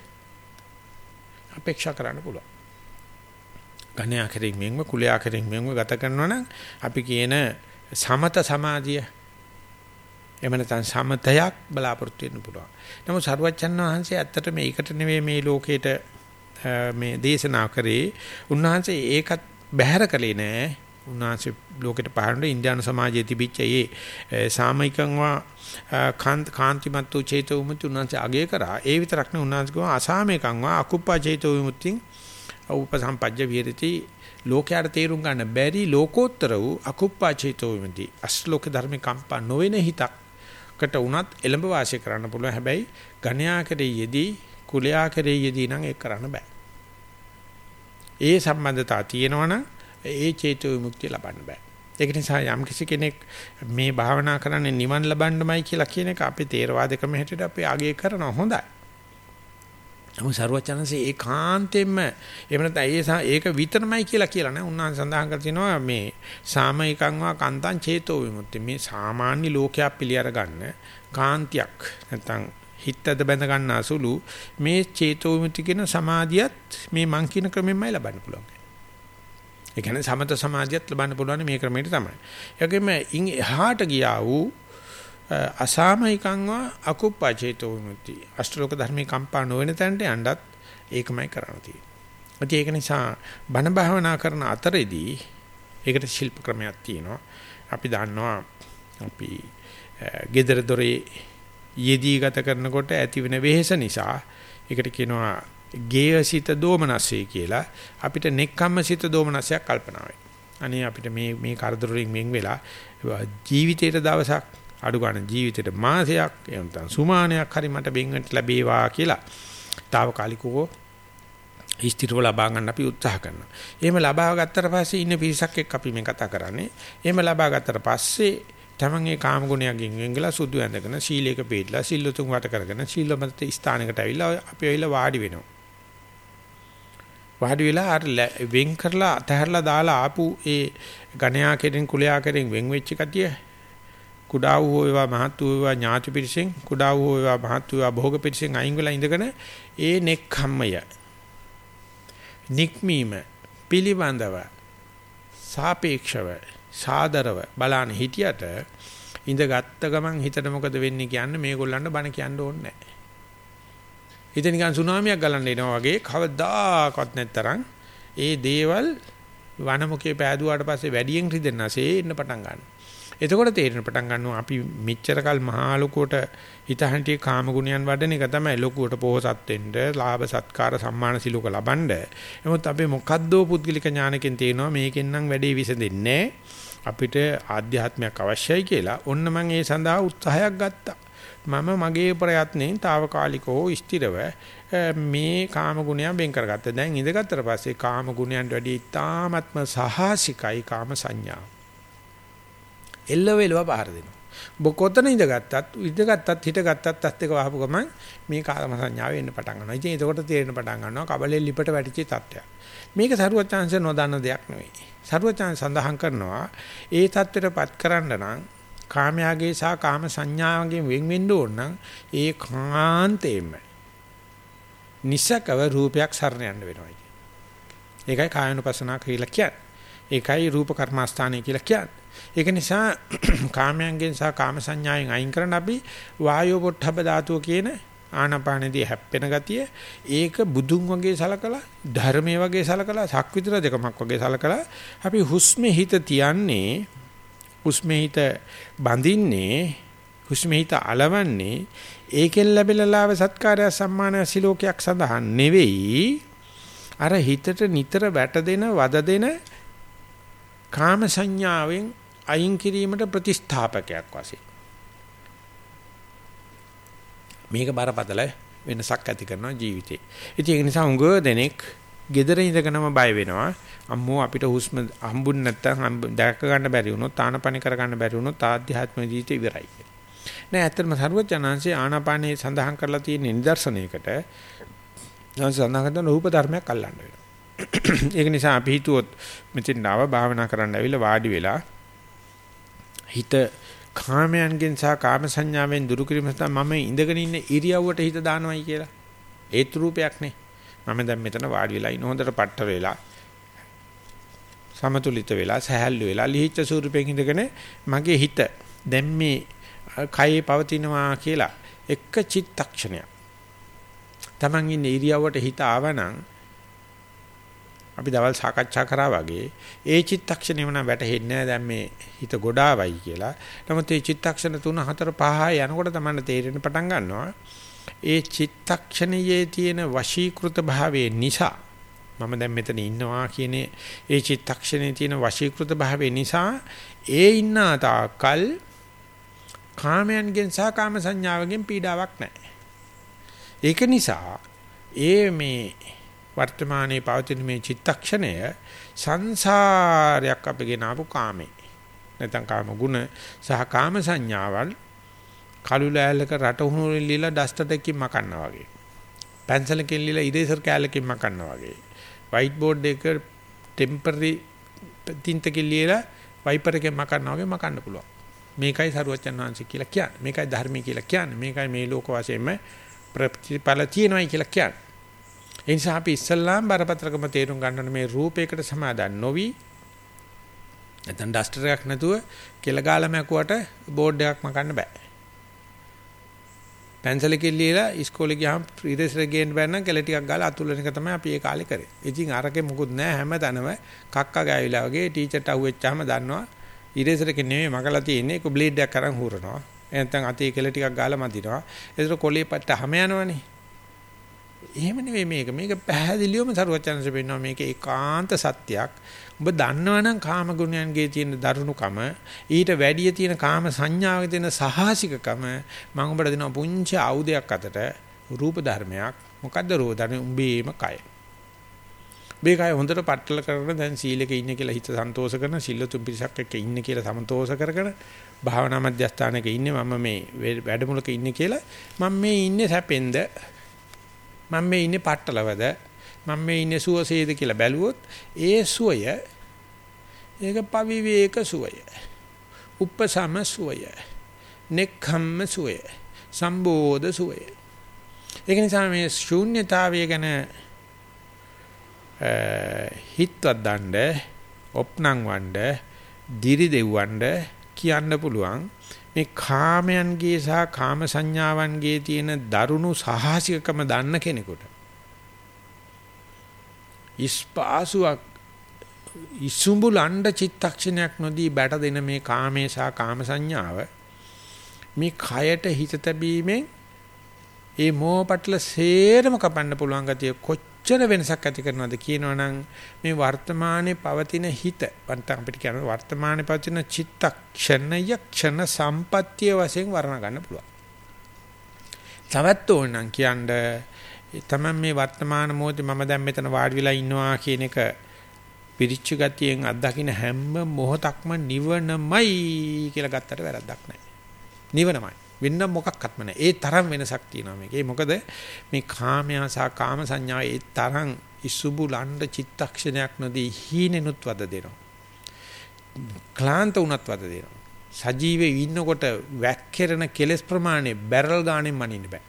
Speaker 1: අපේක්ෂා කරන්න පුළුවන්. ගණ්‍යා කෙරෙන් මෙන්ව කුලයා කෙරෙන් මෙන්ව ගත කරනවා නම් අපි කියන සමත සමාධිය එහෙම නැත්නම් සමතයක් බලාපොරොත්තු වෙන්න පුළුවන්. නමුත් සරුවච්චන් වහන්සේ ඇත්තට මේකට නෙවෙයි මේ ලෝකේට මේ දේශනා කරේ. උන්වහන්සේ ඒකත් බැහැර කළේ නෑ. උන්වහන්සේ ලෝකෙට පහරන ඉන්දියානු සමාජයේ තිබිච්ච ඒ සාමයිකංවා කාන්තිමත් වූ චේතෝ විමුක්ති උන්වහන්සේ අගය කරා. ඒ විතරක් නෙවෙයි උන්වහන්සේ කිව්වා අසාමයිකංවා අකුප්පා චේතෝ විමුක්තිං උපසම්පජ්ජ විහෙරති ලෝකයට තේරුම් ගන්න බැරි ලෝකෝත්තර වූ අකුප්පා චේතෝ විමුක්ති අශ්ලෝක ධර්ම කම්පා නොවන හිතකට උනත් එළඹ වාසය කරන්න පුළුවන්. හැබැයි ගණ්‍යා කෙරෙහි යෙදී කුලයා කෙරෙහි යෙදී නම් ඒක කරන්න බෑ. ඒ සම්බන්ධතාව තියෙනවනම් ඒ චේතෝ විමුක්තිය ලබන්න බෑ. ඒක නිසා යම් කිසි කෙනෙක් මේ භාවනා කරන්නේ නිවන් ලබන්නමයි කියලා කියන එක අපේ තේරවාදකම හැටියට අපි ආගේ කරනවා හොඳයි. නමුත් ਸਰවචනන්සේ ඒකාන්තයෙන්ම එහෙම නැත්නම් ඒ ඒක විතරමයි කියලා කියලා නෑ. උන්වහන්සේ සඳහන් කර තිනවා මේ සාමයිකංවා කාන්තං චේතෝ විමුක්ති. මේ සාමාන්‍ය ලෝකයක් පිළිඅර ගන්න කාන්තියක් නැත්නම් හිතද බැඳ ගන්න අසුළු මේ චේතෝ විමුක්ති කියන සමාධියත් මේ මං කියන ක්‍රමෙන්මයි ලබන්න පුළුවන්. ඒ කියන්නේ සමත සමාධියත් ලබන්න පුළුවන් මේ ක්‍රමයට තමයි. ඒකෙම ඉන් එහාට ගියා වූ අසාමයිකංව අකුප්පචේතෝ විමුක්ති. අෂ්ටලෝක ධර්මී කම්පා නොවන තැනට යන්නත් ඒකමයි කරන්න තියෙන්නේ. ඒක නිසා බණ භාවනා කරන අතරේදී ඒකට ශිල්ප ක්‍රමයක් තියෙනවා. අපි දන්නවා අපි gedara dore යෙදී ගත කරනකොට ඇති වෙන වෙහෙස නිසා ඒකට කියනවා ගේයසිත දෝමනස්සේ කියලා අපිට නෙක්ඛම්මසිත දෝමනස්සයක් කල්පනා අනේ අපිට මේ මේ කරදර වලින් වෙන් වෙලා ජීවිතේට දවසක් අඩු ගන්න ජීවිතේට මාසයක් එහෙම නැත්නම් සුමානයක් හරි මට බෙන්ගට ලැබේවා කියලා తాවකාලිකව ඉස්තිරව ලබා ගන්න අපි උත්සාහ කරනවා. එහෙම ලබා ගත්තට පස්සේ ඉන්න පිරිසක් එක්ක අපි මේ කතා කරන්නේ. එහෙම ලබා ගත්තට පස්සේ තමන් ඒ කාම ගුණයකින් වෙන්ගලා සුදු ඇඳගෙන සීලයක පිළිලා සිල්ලුතුන් වට කරගෙන සීලමත ස්ථානයකට ඇවිල්ලා අපි ඇවිල්ලා වාඩි වෙනවා. වාඩි වෙලා අර වෙන් කරලා අතහැරලා දාලා ආපු ඒ ගණයා කෙරෙන් කුලයා කෙරෙන් වෙන් වෙච්ච කතිය කුඩා වූ ඒවා මහත් වූ ඒවා ඥාති පිරිසෙන් කුඩා වූ ඒවා මහත් වූ ඒවා භෝග පිරිසෙන් අයින් වෙලා ඉඳගෙන ඒ නෙක්ඛම්මය නික්මීම පිළිබඳව සාපේක්ෂව සාදරව බලන්න හිටියට ඉඳගත්ත ගමන් හිතට මොකද වෙන්නේ කියන්නේ මේගොල්ලන්ට බණ කියන්න ඕනේ නැහැ හිත නිකන් සුනාමියක් ගලන්න එනවා වගේ කවදාකවත් නැත්තරම් ඒ දේවල් වනමුකේ පෑදුවාට පස්සේ වැඩියෙන් රිදෙන්නසේ එන්න පටන් ගන්නවා. එතකොට තේරෙන පටන් ගන්නවා අපි මෙච්චරකල් මහා ලොකුවට හිතහන්ටි කාම ගුණයන් වඩන එක තමයි ලොකුවට පොහසත් වෙන්න, ලාභ සත්කාර සම්මාන සිලෝක ලබන්න. නමුත් අපි මොකද්දෝ පුද්ගලික ඥානකින් තේනවා මේකෙන් නම් වැඩේ විසඳෙන්නේ අපිට ආධ්‍යාත්මයක් අවශ්‍යයි කියලා. ඔන්න මම ඒ සඳහා උත්සාහයක් ගත්තා. මම මගේ ප්‍රයත්නෙන් తాවකාලිකව ස්ථිරව මේ කාම ගුණයන් වෙන් කරගත්තා. දැන් ඉඳගත්තට පස්සේ කාම ගුණයන්ට වැඩි තාමත්ම සහාසිකයි කාම සංඥා. එල්ලව එලව පහර දෙනවා. ඔබ කොතන ඉඳගත්තත් ඉඳගත්තත් හිටගත්තත් අත් එක වහපු ගමන් මේ කාම සංඥාව එන්න පටන් ගන්නවා. ඉතින් එතකොට තේරෙන පටන් ගන්නවා කබලේ ලිපට වැටිච්ච තත්ත්වයක්. මේක සරුවත් chance නොදන්න දෙයක් නෙවෙයි. සරුවත් chance සඳහන් කරනවා ඒ தත්ත්වයටපත් කරන්න නම් කාමයාගේ සහ කාම සංඥාවගෙන් වෙන් වෙන්න ඕන නම් ඒ කාන්තේම නිසකව රූපයක් සරණ යන්න වෙනවා. ඒකයි කායනුපසනාව කියලා කියන්නේ. ඒකයි රූප කර්මස්ථානය කියලා කියන්නේ. ඒක නිසා කාමයන්ගෙන් සහ කාම සංඥාවෙන් අයින් කරන අපි වායෝ පොට්ටබ ධාතුව කියන ආනාපානදී හැප්පෙන ගතිය ඒක බුදුන් වගේ සලකලා ධර්මයේ වගේ සලකලා සක්විතර දෙකමක් වගේ සලකලා අපි හුස්මේ හිත තියන්නේ හුස්මේ හිත බඳින්නේ හුස්මේ හිත అలවන්නේ ඒකෙන් ලැබෙන ලාභ සත්කාරය සම්මානය සිලෝකයක් සඳහන් නෙවෙයි. අර හිතට නිතර වැට දෙන වද දෙන කාම සංඥාවෙන් අයින් කිරීමට ප්‍රතිස්ථාපකයක් වශයෙන් මේක බරපතල වෙනසක් ඇති කරනවා ජීවිතේ. ඉතින් ඒක නිසා උඟ දෙනෙක් gedara ඉඳගෙනම බය වෙනවා. අම්මෝ අපිට හුස්ම හම්බුනේ නැත්තම් දැක ගන්න බැරි වුණොත් ආනපන කර ගන්න බැරි වුණොත් ආධ්‍යාත්ම ජීවිතේ ඉවරයි. නෑ ඇත්තටම සරුවචනාංශේ ආනාපානේ සඳහන් කරලා තියෙන නිදර්ශනයකට සඳහන් කරන රූප ධර්මයක් අල්ලන්න වෙනවා. ඒක නිසා අපි හිතුවොත් මෙතෙන් ආව භාවනා කරන්න ඇවිල්ලා වාඩි වෙලා හිත කාමයන්ගෙන් සහ කාම සංඥාවෙන් දුරු කිරීම සඳහා මම ඉඳගෙන ඉන්න ඉරියව්වට හිත දානවයි කියලා. ඒත් රූපයක් නේ. මම දැන් මෙතන වාඩි වෙලා ඉන්න හොඳට පට්ටර වෙලා සමතුලිත වෙලා සහැල්ලු වෙලා ලිහිච්ඡ ස්වරූපයෙන් ඉඳගෙන මගේ හිත දැන් මේ කයේ පවතිනවා කියලා එක චිත්තක්ෂණයක්. Taman ඉන්න ඉරියව්වට හිත ආවනම් අපි දවල් සාකච්ඡා කරා වගේ ඒ චිත්තක්ෂණයම නම් වැටහෙන්නේ නැහැ දැන් මේ හිත ගොඩාවයි කියලා. නමුත් මේ චිත්තක්ෂණ 3 4 5 යනකොට තමයි තේරෙන්න පටන් ගන්නවා. ඒ චිත්තක්ෂණයේ තියෙන වශීකృత භාවයේ නිසා මම දැන් මෙතන ඉන්නවා කියන ඒ චිත්තක්ෂණයේ තියෙන වශීකృత භාවයේ නිසා ඒ ඉන්න තාකල් කාමයන්ගෙන් සහ කාම සංඥාවකින් පීඩාවක් නැහැ. ඒක නිසා ඒ මේ වර්තමානයේ පවතින මේ චිත්තක්ෂණය සංසාරයක් අපගෙන ආපු කාමේ. නැත්නම් කාම ගුණ සහ කාම සංඥාවල් කළු ලෑල්ලක රට උණුරින් ලීලා ඩස්ටර් එකකින් මකන්නා වගේ. පැන්සලකින් ලීලා ඉරේසර් කෑල්ලකින් මකන්නා වගේ. වයිට් බෝඩ් එක ටෙම්පරරි තින්තකින් ලීලා වයිපර් එකෙන් මකන්නා වගේ මකන්න පුළුවන්. මේකයි සරුවචන් වහන්සේ කියලා කියන්නේ. මේකයි ධර්මය කියලා කියන්නේ. මේකයි මේ ලෝක වශයෙන්ම ප්‍රතිඵල තියෙනවායි කියලා කියන්නේ. ඒ නිසා අපි ඉස්සල්ලාම බරපතලකම තේරුම් ගන්න මේ රූපයකට සමාදන් නොවි නැත්නම් ඩස්ටර් එකක් නැතුව කෙල ගාලා මැකුවට බෝඩ් එකක් මකන්න බෑ. පැන්සලකින් ලියලා ඉස්කෝලේ ගියාම ඉරේසර් ගේන්න බෑ නම් කෙල ටිකක් ගාලා අතුල්ලන එක තමයි අපි ඒ කාලේ කරේ. ඉතින් අරකේ මුකුත් නෑ හැම තැනම කක්ක ගෑවිලා වගේ ටීචර්ට අහුවෙච්චාම දන්නවා ඉරේසර් එකේ නෙමෙයි මකලා තියෙන්නේ ඒක බ්ලේඩ් එකක් අරන් හුරනවා. එනතන් අතේ කෙල ටිකක් ගාලා මදිනවා. ඒතර කොලේ පට්ට හැම යනවනේ. එහෙම නෙවෙයි මේක. මේක පැහැදිලිවම සරුවචනස පෙන්නවා මේක ඒකාන්ත සත්‍යයක්. ඔබ දන්නවනම් කාම ගුණයන්ගේ තියෙන දරුණුකම ඊට වැඩිය තියෙන කාම සංඥාවේ තියෙන සහාසිකකම මම ඔබට දෙනවා පුංචි ආයුධයක් අතට රූප ධර්මයක්. මොකද්ද රූප ධර්ම? උඹේම කය. මේ කය හොඳට පట్టල කරගෙන දැන් සීලෙක ඉන්න කියලා හිත සන්තෝෂ කරන සිල්ලතුන් පිරිසක් එක්ක ඉන්න කියලා සමතෝෂ කරගෙන භාවනා මධ්‍යස්ථානයක ඉන්නේ මම මේ වැඩමුළුක ඉන්නේ කියලා මම මේ ඉන්නේ සැපෙන්ද මම මේ ඉන්නේ පට්ටලවද? මම මේ ඉන්නේ සුවසේද කියලා බැලුවොත් ඒ සුවය ඒක පවිවේක සුවය. උපසම සුවය. නෙක්ඛම්ම සුවය. සම්බෝධ සුවය. ඒක නිසා මේ ශූන්‍යතාවය ගැන හිතවත් දණ්ඩ ඔප්නං වණ්ඩ දිරි දෙව්වණ්ඩ කියන්න පුළුවන්. මේ කාමයන්ගේ සහ කාම සංඥාවන්ගේ තියෙන දරුණු සාහසිකකම දන්න කෙනෙකුට ඉස්පාසුවක් ඉසුඹු ලණ්ඩ චිත්තක්ෂණයක් නොදී බැට දෙන මේ කාමේසා කාම සංඥාව මේ කයට හිත තැබීමෙන් ඒ මෝහපටල සේරම කපන්න පුළුවන් ගතිය කොච්චර වෙනසක් ඇති කරනවද කියනවනම් මේ වර්තමානයේ පවතින හිත වන්තම් අපිට කියන වර්තමානයේ පවතින චිත්තක්ෂණය ක්ෂණ සම්පත්තිය වශයෙන් වර්ණ ගන්න පුළුවන්. තවත් ඕනනම් කියන්නේ තමයි මේ වර්තමාන මොහොතේ මම දැන් මෙතන වාඩි වෙලා ඉන්නවා කියන එක පිරිච්ච ගතියෙන් අත්දකින්න හැම මොහොතක්ම නිවනමයි කියලා ගත්තට වැරද්දක් නැහැ. නිවනමයි. වෙන මොකක්වත්ම නැහැ. ඒ තරම් වෙනසක් තියෙනවා මේකේ. මොකද මේ කාමයා සහ කාම සංඥා ඒ තරම් ඉසුබු ලණ්ඩ චිත්තක්ෂණයක් නොදී හීනෙනුත් වද දෙනවා. ක්ලාන්ත උනත් වද දෙනවා. සජීවයේ ඉන්නකොට වැක්කිරෙන කෙලස් ප්‍රමාණය බැරල් ගානෙන් මනින්න බෑ.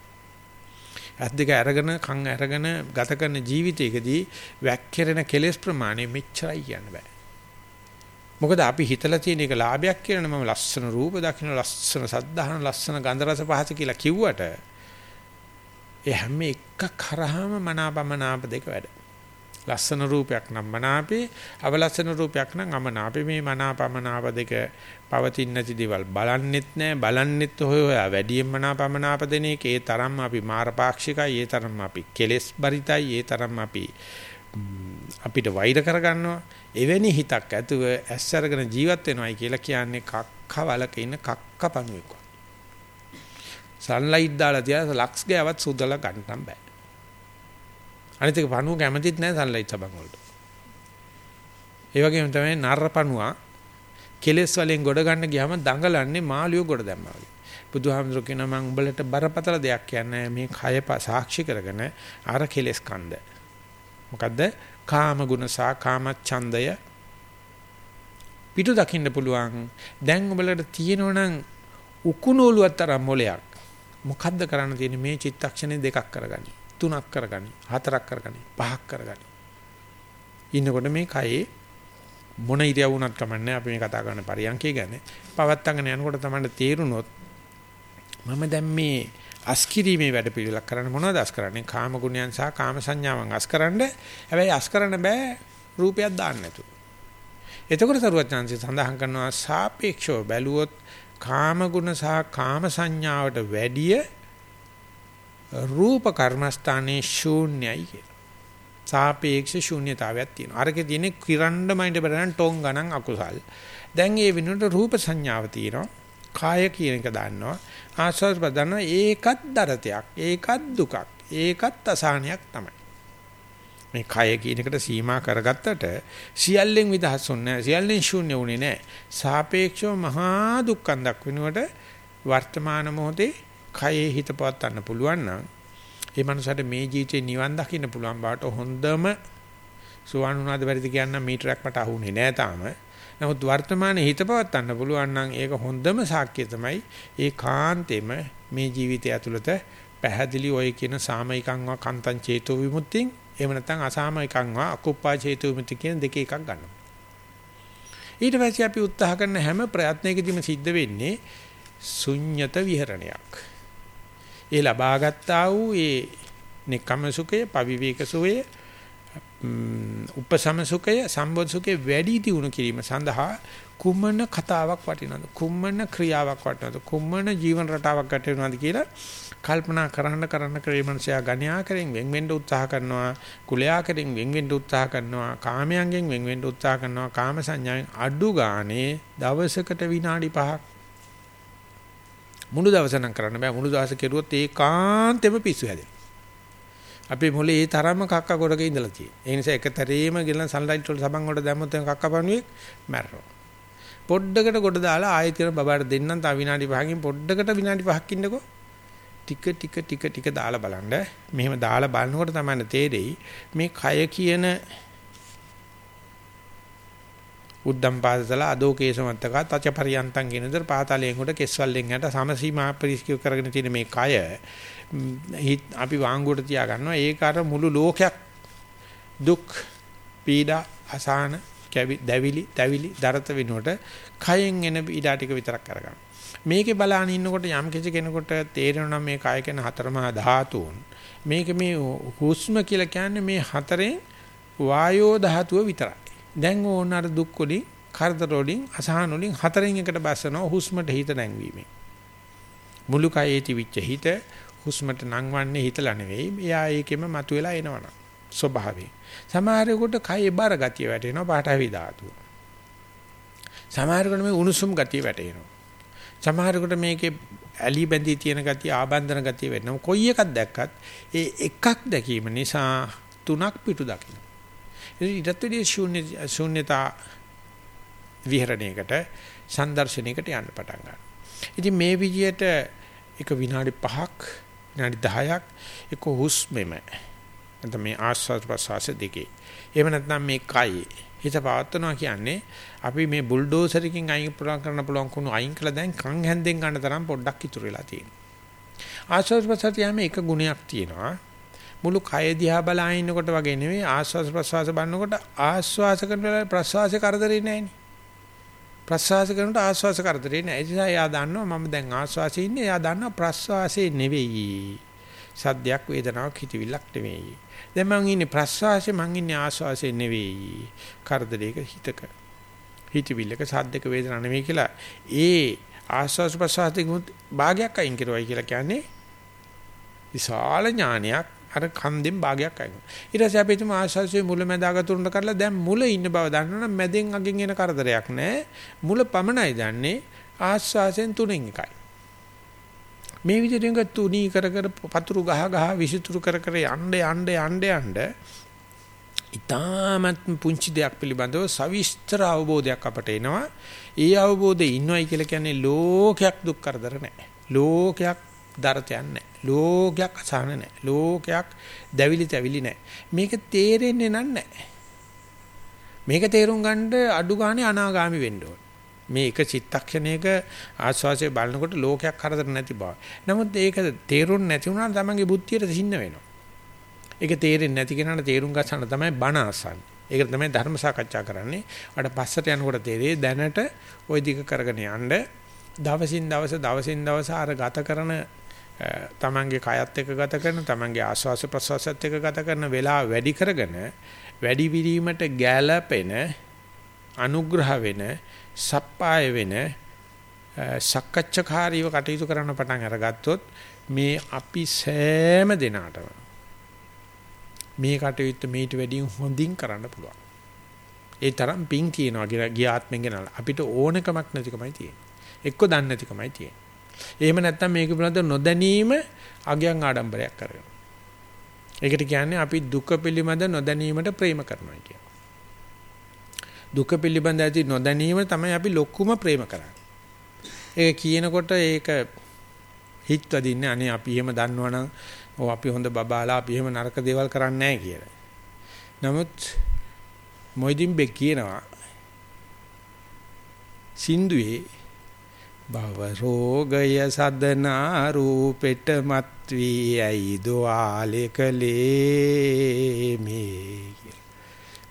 Speaker 1: ඇස් දෙක අරගෙන කන් අරගෙන ගත කරන ජීවිතයකදී වැක්කිරෙන කෙලෙස් ප්‍රමාණය මෙච්චරයි කියන්න බෑ. මොකද අපි හිතලා තියෙන එක ලාභයක් කියලා මම ලස්සන රූප දකින්න ලස්සන සද්ධාහන ලස්සන ගන්ධ රස පහස කියලා කිව්වට ඒ හැම එකක් කරාම මනාපමනාප දෙක වැඩ. ලස්සන රූපයක් නම් මනාපේ අවලස්සන රූපයක් නම් අමනාපේ. මේ මනාපමනාප දෙක පවතින නැති දේවල් බලන්නෙත් නැහැ බලන්නෙත් හොය හොයා වැඩියෙන් මනාපමනාප දෙන එක. ඒ තරම් අපි මාරපාක්ෂිකයි ඒ තරම් අපි කෙලෙස් බරිතයි ඒ තරම් අපි අපිට වෛර කරගන්නවා. එවැනි හිතක් ඇතුව ඇස් අරගෙන ජීවත් වෙනවයි කියලා කියන්නේ කක්ක වලක ඉන්න කක්ක පණුවෙක් වගේ. සන්ලයිට් දාලා තියලා ලක්ස් ගෑවත් සුදලා ගන්නම් බෑ. අනිත් එක පණුව කැමතිත් නැහැ සන්ලයිට් සබන් වලට. ඒ වගේම තමයි නර්ර පණුවා කෙලස් වලින් ගොඩ ගන්න ගියාම දඟලන්නේ මාළියෝ ගොඩ දැම්මා වගේ. බුදුහාමුදුරු කියනවා මම උඹලට බරපතල දෙයක් කියන්නේ මේ කය සාක්ෂි කරගෙන අර කෙලස් කන්ද. මොකද්ද? කාම ගුණ සහ කාම ඡන්දය පිටු දකින්න පුළුවන්. දැන් උඹලට තියෙනවනම් උකුණෝලුවත් තරම් මොලයක්. මොකද්ද කරන්න තියෙන්නේ මේ චිත්තක්ෂණේ දෙකක් කරගනි. තුනක් කරගනි. හතරක් කරගනි. පහක් කරගනි. ඉන්නකොට මේ කයේ මොන ඉරියව් වුණත් කමන්නේ අපි මේ කතා කරන පරියන්කේ ගැන පවත්තගෙන යනකොට තමයි තේරුනොත් මම දැන් මේ අස්කිරීමේ වැඩ පිළිලක් කරන්න මොනවද අස් කරන්නේ කාම ගුණයන් සහ කාම සංඥාවන් අස් කරන්න හැබැයි අස් කරන්න බෑ රූපයක් දාන්න නැතුව එතකොට සරුවචාන්සේ සඳහන් කරනවා සාපේක්ෂව බැලුවොත් කාම ගුණ සහ කාම සංඥාවට වැඩිය රූප කර්මස්ථානයේ ශූන්‍යයි කියලා සාපේක්ෂ ශූන්‍යතාවයක් තියෙනවා. අරකේ තියෙන කිරණ්ඩමයින්ට බරන ටොං ගණන් අකුසල්. දැන් ඒ වෙනුවට රූප සංඥාව තියෙනවා. කාය කියන එක දන්නවා. ආස්වාද ප්‍රදන්න ඒකත් දරතයක්. ඒකත් දුකක්. ඒකත් අසහනයක් තමයි. මේ කය කියන එකට සීමා කරගත්තට සියල්ලෙන් විදහස් වුන්නේ නැහැ. සියල්ලෙන් ශූන්‍ය වුණේ නැහැ. සාපේක්ෂව මහා දුක්ඛන්දක් වෙනුවට වර්තමාන මොහොතේ කයේ හිත පවත්වන්න පුළුවන් නම් ඒ මනුස්සයාට මේ ජීවිතේ නිවන් දකින්න පුළුවන් බාට හොඳම සුවන් වුණාද බැරිද කියන්න මීටරයක් මට අහුනේ නෑ තාම. නමුත් වර්තමානයේ හිත පවත්වන්න පුළුවන් නම් ඒක හොඳම සාක්ෂිය තමයි ඒ කාන්තෙම මේ ජීවිතය ඇතුළත පැහැදිලි ඔය කියන සාමයිකංවා කන්තං චේතෝ විමුක්තිය එහෙම නැත්නම් අසාමයිකංවා අකුප්පා චේතෝ විමුක්තිය කියන දෙක එකක් ගන්නවා. ඊට පස්සේ අපි උත්සාහ කරන හැම ප්‍රයත්නයකදීම සිද්ධ වෙන්නේ ශුන්්‍යත විහරණයක්. ඒ ලබාගත්තා වූ ඒ නිකම සුඛය, පවිවේක සුඛය, උපසම සුඛය, සම්බොධ සුඛය වැඩි දියුණු කිරීම සඳහා කුමන කතාවක් වටිනවද? කුමන ක්‍රියාවක් වටිනවද? කුමන ජීවන රටාවක් වටිනවද කියලා කල්පනා කරන්න කරන්න ක්‍රේමංශයා ගණ්‍යා කරෙන් වෙන් වෙන්න උත්සාහ කරනවා කුලයා කරෙන් වෙන් වෙන්න උත්සාහ කරනවා කාමයන්ගෙන් වෙන් වෙන්න උත්සාහ කරනවා කාම සංඥාවෙන් අඩු ගානේ දවසකට විනාඩි 5ක් මුළු දවස නම් කරන්න බෑ මුළු දවස කෙරුවොත් ඒකාන්තෙම පිස්සු හැදෙනවා. අපේ මොලේ ඒ තරම්ම කක්ක කොටක ඉඳලා තියෙනවා. ඒ නිසා එකතරේම ගෙලන සන්ලයිට් වල සබන් වලට දැම්මොත් කක්ක පණුවෙක් මැරෙනවා. පොඩ්ඩකට කොට දාලා ආයෙත් කරන බබාට දෙන්නම් තව විනාඩි 5කින් පොඩ්ඩකට විනාඩි 5ක් ඉන්නකෝ. ටික ටික ටික ටික දාලා බලන්න. මෙහෙම දාලා බලනකොට තමයි තේරෙයි මේ කය කියන උද්දම් පාදතල අදෝකේසමත්තක තච පරියන්තං කියන දර පාතාලයෙන් උඩ කෙස්වල්ලෙන් යට සමසීමා පරිස්කිය කරගෙන තියෙන මේ කය. අපි වාංගුවට තියා ගන්නවා ඒක අර මුළු ලෝකයක්. දුක් පීඩා අසහන දැවිලි දැවිලි දරත වෙනකොට කයෙන් එන පීඩා ටික විතරක් අරගන්න. මේකේ බලාන ඉන්නකොට යම් කිසි කෙනෙකුට තේරෙනවා මේ කය කියන හතරමහා ධාතුන්. මේක මේ හුස්ම කියලා කියන්නේ මේ හතරෙන් වායෝ ධාතුව විතරයි. දැන් ඕන අර දුක් වලින්, කරදර වලින්, අසහන වලින් හතරෙන් එකට බස්සනවා හුස්මට හිත නැංවීමෙන්. මුළු කයේ තිවිච්ච හිත හුස්මට නංවන්නේ හිතලා නෙවෙයි. එයා ඒකෙම මතුවලා එනවනම් ස්වභාවයෙන්. සමහරෙකුට කයේ බර ගතිය වැටෙනවා පාඨවි ධාතුව. සමහරෙකුට මේ උණුසුම් ගතිය වැටෙනවා. සමහරෙකුට මේකේ ඇලි බැඳී තියෙන ගතිය ආබන්ධන ගතිය වෙනවා. කොයි එකක් දැක්කත් ඒ එකක් දැකීම නිසා තුනක් පිටු දකින්න. ඊට පස්සේ ශූන්‍ය ශූන්‍යතා විහරණයකට සංදර්ශනයකට යන්න පටන් ගන්නවා. ඉතින් මේ විදියට එක විනාඩි 5ක් විනාඩි 10ක් එක හුස්මෙම නැත්නම් මේ ආස්වාද ප්‍රසවාස දෙකේ. එහෙම නැත්නම් මේ කයි හිත පවත්වනවා කියන්නේ අපි මේ බුල්ඩෝසරකින් අයින් පුරන් කරන්න පුළුවන් කුණු අයින් කළා දැන් කන් හැන්දෙන් ගන්න තරම් පොඩ්ඩක් ඉතුරු වෙලා තියෙනවා. ආස්වාද ප්‍රසවාස යෑමේ එක ගුණයක් තියෙනවා. මුළු කය දිහා බලා ඉන්නකොට වගේ නෙවෙයි ආස්වාද ප්‍රසවාස බලනකොට ආස්වාස කරන වෙලාවේ ප්‍රසවාසය කරදරේ නැහෙනේ. ප්‍රසවාස කරනකොට ආස්වාස කරදරේ නැහැ. ඒ නිසා එයා දන්නවා මම දැන් ආස්වාසයේ ඉන්නේ. එයා දන්නවා ප්‍රසවාසයේ නෙවෙයි. සද්දයක් වේදනාවක් හිතවිල්ලක් නෙවෙයි. දැන් මං ඉන්නේ ප්‍රසවාසයේ මං ඉන්නේ ආස්වාසයේ නෙවෙයි. කරදරයක හිතක. හිතවිල්ලක සද්දක වේදනාවක් නෙවෙයි කියලා ඒ ආස්වාස ප්‍රසවාසයේ භාගයක් අයින් කරුවයි කියලා කියන්නේ විශාල ඥානයක් අර කන්දෙන් භාගයක් අයින්. ඊට පස්සේ අපි හිතමු ආශාසයේ මුල මැද අග තුනට කරලා දැන් මුල ඉන්න බව දන්නවනම් මැදෙන් අගෙන් එන කරදරයක් නැහැ. මුල පමණයි දන්නේ ආශාසයෙන් තුනෙන් එකයි. මේ විදිහට තුනී කර කර පතුරු ගහ ගහ විසිතුරු කර කර යන්න යන්න යන්න යන්න ඊටමත් පුංචි දෙයක් පිළිබඳව සවිස්තර අවබෝධයක් අපට එනවා. ඒ අවබෝධයේ ඉන්නවයි කියලා කියන්නේ ලෝකයක් දුක් කරදර නැහැ. ලෝකයක් දරතයක් නැහැ. ලෝකයක් අසහන නැහැ. ලෝකයක් දැවිලි තැවිලි නැහැ. මේක තේරෙන්නේ නැහැ. මේක තේරුම් ගන්න අඩු ගානේ අනාගාමි වෙන්න ඕන. මේ එක චිත්තක්ෂණයක ආස්වාසිය බලනකොට ලෝකයක් කරදර නැති බව. නමුත් ඒක තේරුම් නැති වුණා නම් තමන්ගේ බුද්ධියට සින්න වෙනවා. ඒක තේරෙන්නේ නැති කෙනාට තේරුම් ගන්න තමයි බණ අසන්නේ. ඒක තමයි ධර්ම සාකච්ඡා කරන්නේ. අර පස්සට යනකොට තේරෙයි දැනට ওই දිග කරගෙන යන්න දවසින් දවස දවසින් දවස අර ගත කරන තමන්ගේ කයත් එක්ක ගත කරන තමන්ගේ ආස්වාස ප්‍රසවාසත් එක්ක ගත කරන වෙලාව වැඩි කරගෙන වැඩි විරීමට ගැළපෙන අනුග්‍රහ වෙන සප්පාය වෙන සක්කච්ඡකාරීව කටයුතු කරන්න පටන් අරගත්තොත් මේ අපි සෑම දිනාටම මේ කටයුත්ත මේට වැඩිය හොඳින් කරන්න පුළුවන්. ඒ තරම් පිං තියනවා ගිය ආත්මෙන් ගෙනල්ලා අපිට ඕනකමක් නැතිකමයි තියෙන්නේ. එක්ක දන්නේ නැතිකමයි තියෙන්නේ. එහෙම නැත්නම් මේක පිළිබඳ නොදැනීම අගයන් ආඩම්බරයක් කරගන්න. ඒකට කියන්නේ අපි දුක පිළිබඳ නොදැනීමට ප්‍රේම කරනවා කියන්නේ. දුක පිළිබඳ ඇති නොදැනීම තමයි අපි ලොකුම ප්‍රේම කරන්නේ. ඒක කියනකොට ඒක හිත වදින්නේ අනේ අපි එහෙම දන්නවනම් ඔව් අපි හොඳ බබාලා අපි එහෙම නරක දේවල් කරන්නේ නැහැ කියලා. නමුත් මොයිදින් බෙක් කියනවා සින්දුවේ භව රෝගය සදනා රූපෙට මත් වී ඇයි දෝාලේකලේ මේ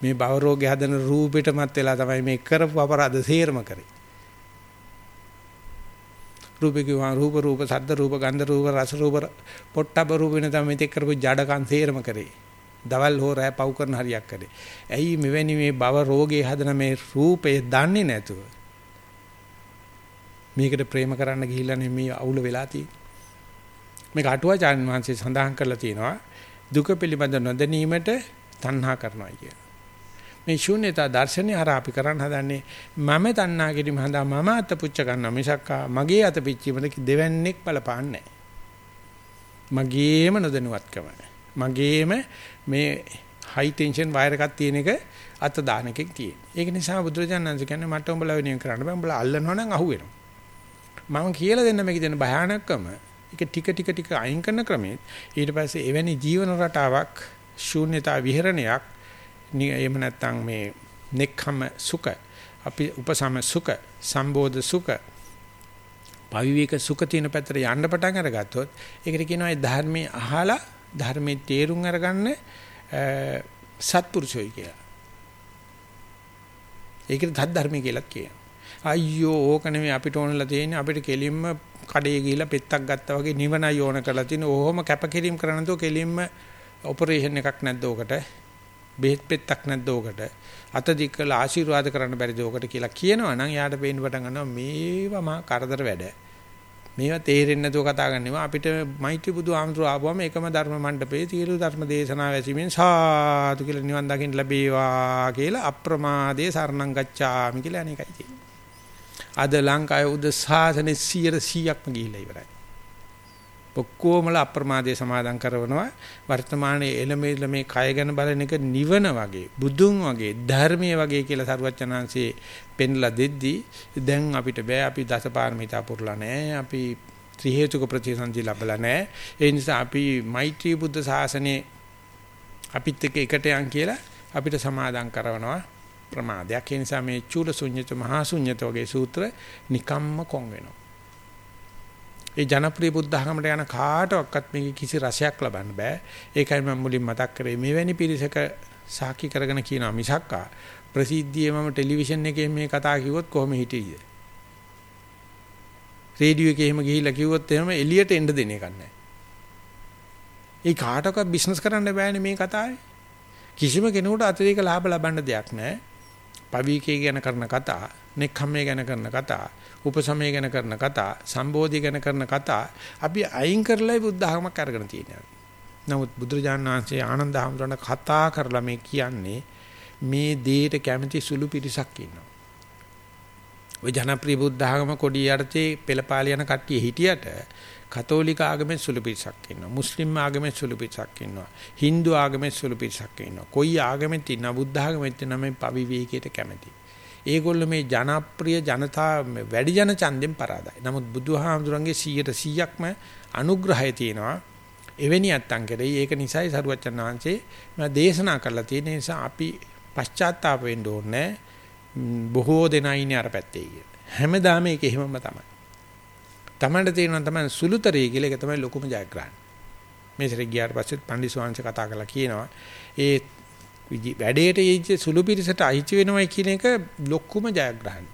Speaker 1: මේ භව රෝගය හදන රූපෙට මත් වෙලා තමයි මේ කරපු අපරාධ සේරම කරේ. රූපේ කිව්වා රූප රූප සද්ද රූප ගන්ධ රූප රස රූප පොට්ටබ රූප වෙන තමයි මේ කරපු ජඩකන් සේරම කරේ. දවල් හෝ රෑ පව් කරන හරියක් කරේ. ඇයි මෙවැනි මේ භව රෝගේ හදන මේ රූපේ දන්නේ නැතුව මේකට ප්‍රේම කරන්න ගිහිල්ලා මේ අවුල වෙලා තියෙන්නේ. මේක අටුවාචාන් වහන්සේ සඳහන් කරලා තියෙනවා දුක පිළිබඳ නොදැනීමට තණ්හා කරනවා කියලා. මේ ශූන්‍යතා දර්ශනය හරහා අපි කරන්න හදන්නේ මම තණ්හා කිරීම හඳා මම අත පුච්ච ගන්නවා මිසක් මගේ අත පිච්චීමද දෙවන්නේක් බලපාන්නේ මගේම නොදැනුවත්කම මගේම මේ හයි ටෙන්ෂන් වයර් එකක් තියෙන එක අත දාන එකක් තියෙන. ඒක නිසා බුදුරජාණන් වහන්සේ කියන්නේ මට උඹලා වෙනින් කරන්න බෑ උඹලා අල්ලනවා නම් අහුවෙනවා. මම කියලා දෙන්න මේකේ තියෙන භයානකම ඒක ටික ටික ටික අයින් කරන ක්‍රමෙත් ඊට පස්සේ එවැනි ජීවන රටාවක් ශූන්‍යතා විහරණයක් එහෙම නැත්නම් මේ නෙක්ඛම සුඛ අපි උපසම සුඛ සම්බෝධ සුඛ පවිවේක සුඛ තියෙන පැත්තට යන්න පටන් අරගත්තොත් ඒකට කියනවා ඒ ධර්මයේ අහලා ධර්මයේ තේරුම් අරගන්න සත්පුරුෂයයි කියලා. ඒකට ධත් ධර්මය කියලා කියනවා. අයියෝ ඕක නෙමෙයි අපිට ඕනලා තියෙන්නේ අපිට කෙලින්ම කඩේ ගිහිල්ලා පෙත්තක් ගත්තා වගේ නිවනයි ඕන කරලා තියෙන ඕහොම කැපකිරීම කරන තෝ කෙලින්ම ඔපරේෂන් එකක් නැද්ද ඕකට බෙහෙත් පෙත්තක් නැද්ද ඕකට? අත දික් කළ ආශිර්වාද කරන්න බැරිද ඕකට කියලා කියනවා නම් යාට පේන්න පටන් ගන්නවා මේවා මා කරදර වැඩ. මේවා තේරෙන්නේ නැතුව කතා කරනවා අපිට මෛත්‍රී බුදු ආමතුරු ආපුවම එකම ධර්ම මණ්ඩපයේ තීරු ධර්ම දේශනා වැසීමෙන් සාදු කියලා නිවන් දකින්න ලැබේවා කියලා අප්‍රමාදයේ සරණං ගච්ඡාමි කියලා අනේකයි තියෙන්නේ. අද ලංකාවේ උද සාසනේ 100%ක්ම ගිහිල්ලා ඉවරයි. ඔක්කොමල අප්‍රමාදයේ සමාදන් කරනවා. වර්තමානයේ එළමෙල මේ කය ගැන බලන එක නිවන වගේ බුදුන් වගේ ධර්මයේ වගේ කියලා සරුවචනාංශේ පෙන්ලා දෙද්දී දැන් අපිට බෑ. අපි දසපාරමිතා පුරලා නැහැ අපි ත්‍රි හේතුක ප්‍රතිසන්දි ලැබලා නැහැ ඒ නිසා අපි මෛත්‍රී බුද්ධ ශාසනයේ අපිත් එක්ක එකට යන් කියලා අපිට සමාදන් කරනවා. ප්‍රමාදයක් ඒ නිසා මේ චූල ශුන්්‍යත මහා ශුන්්‍යත වගේ සූත්‍ර නිකම්ම කොන් වෙනවා ඒ ජනප්‍රිය බුද්ධ ධර්මයට යන කාටවත් මේක කිසි රසයක් ලබන්න බෑ. ඒකයි මම මුලින් මතක් කරේ මෙවැනි පිරිසක සාකි කරගෙන කියනවා මිසක්කා ප්‍රසිද්ධියේ මම ටෙලිවිෂන් එකේ මේ කතා කිව්වොත් කොහොම හිටියේද? රේඩියෝ එකේ එහෙම ගිහිල්ලා කිව්වොත් එහෙම එළියට එන්න දෙන එකක් නැහැ. ඒ කාටවත් බිස්නස් කරන්න බෑනේ මේ කතාවේ. කිසිම කෙනෙකුට අතිරේක ලාභ ලබන්න දෙයක් නැහැ. පවිකේ ගැන කරන කතා, නෙක්ඛම්මේ ගැන කරන කතා, උපසමය ගැන කරන කතා, සම්බෝධි ගැන කරන කතා අපි අයින් කරලා බුද්ධ ආගමක් අරගෙන තියෙනවා. නමුත් බුදුරජාණන් වහන්සේ ආනන්ද හැමෝටම කතා කරලා මේ කියන්නේ මේ දෙයට කැමති සුළු පිරිසක් ඉන්නවා. ඔය ජනප්‍රිය බුද්ධ ආගම කොඩිය යටතේ පෙළපාලි යන කට්ටිය හිටියට කතෝලික ආගමේ සුළු පිරිසක් ඉන්නවා. මුස්ලිම් ආගමේ සුළු පිරිසක් ඉන්නවා. Hindu ආගමේ සුළු පිරිසක් ඉන්නවා. කොයි ආගමෙත් ඉන්නා බුද්ධ ආගමෙත් ඉන්නා මේ පවිවේකයට කැමති. ඒගොල්ලෝ මේ ජනප්‍රිය ජනතාව වැඩි ජන ඡන්දෙන් පරාදයි. නමුත් බුදුහාමුදුරන්ගේ 100%ක්ම අනුග්‍රහය තියෙනවා. එවැනි නැත්තම් කරේ ඒක නිසායි සරුවච්චන් වහන්සේ මම දේශනා කරලා තියෙන නිසා අපි පශ්චාත්තාප වෙන්න ඕනේ බොහෝ දෙනා ඉන්නේ අර පැත්තේ කිය. හැමදාම ඒක එහෙමම තමයි. තමන්ට තේරෙනවා තමයි සුළුතරී කියලා ඒක තමයි ලොකුම ජයග්‍රහණය. මේ සැරේ ගියාට පස්සෙත් පණ්ඩිත ස්වාමීන් කතා කරලා කියනවා ඒ වැඩේට යෙච්ච සුළු පිරිසට අයිති වෙනවයි කියන එක ලොකුම ජයග්‍රහණය.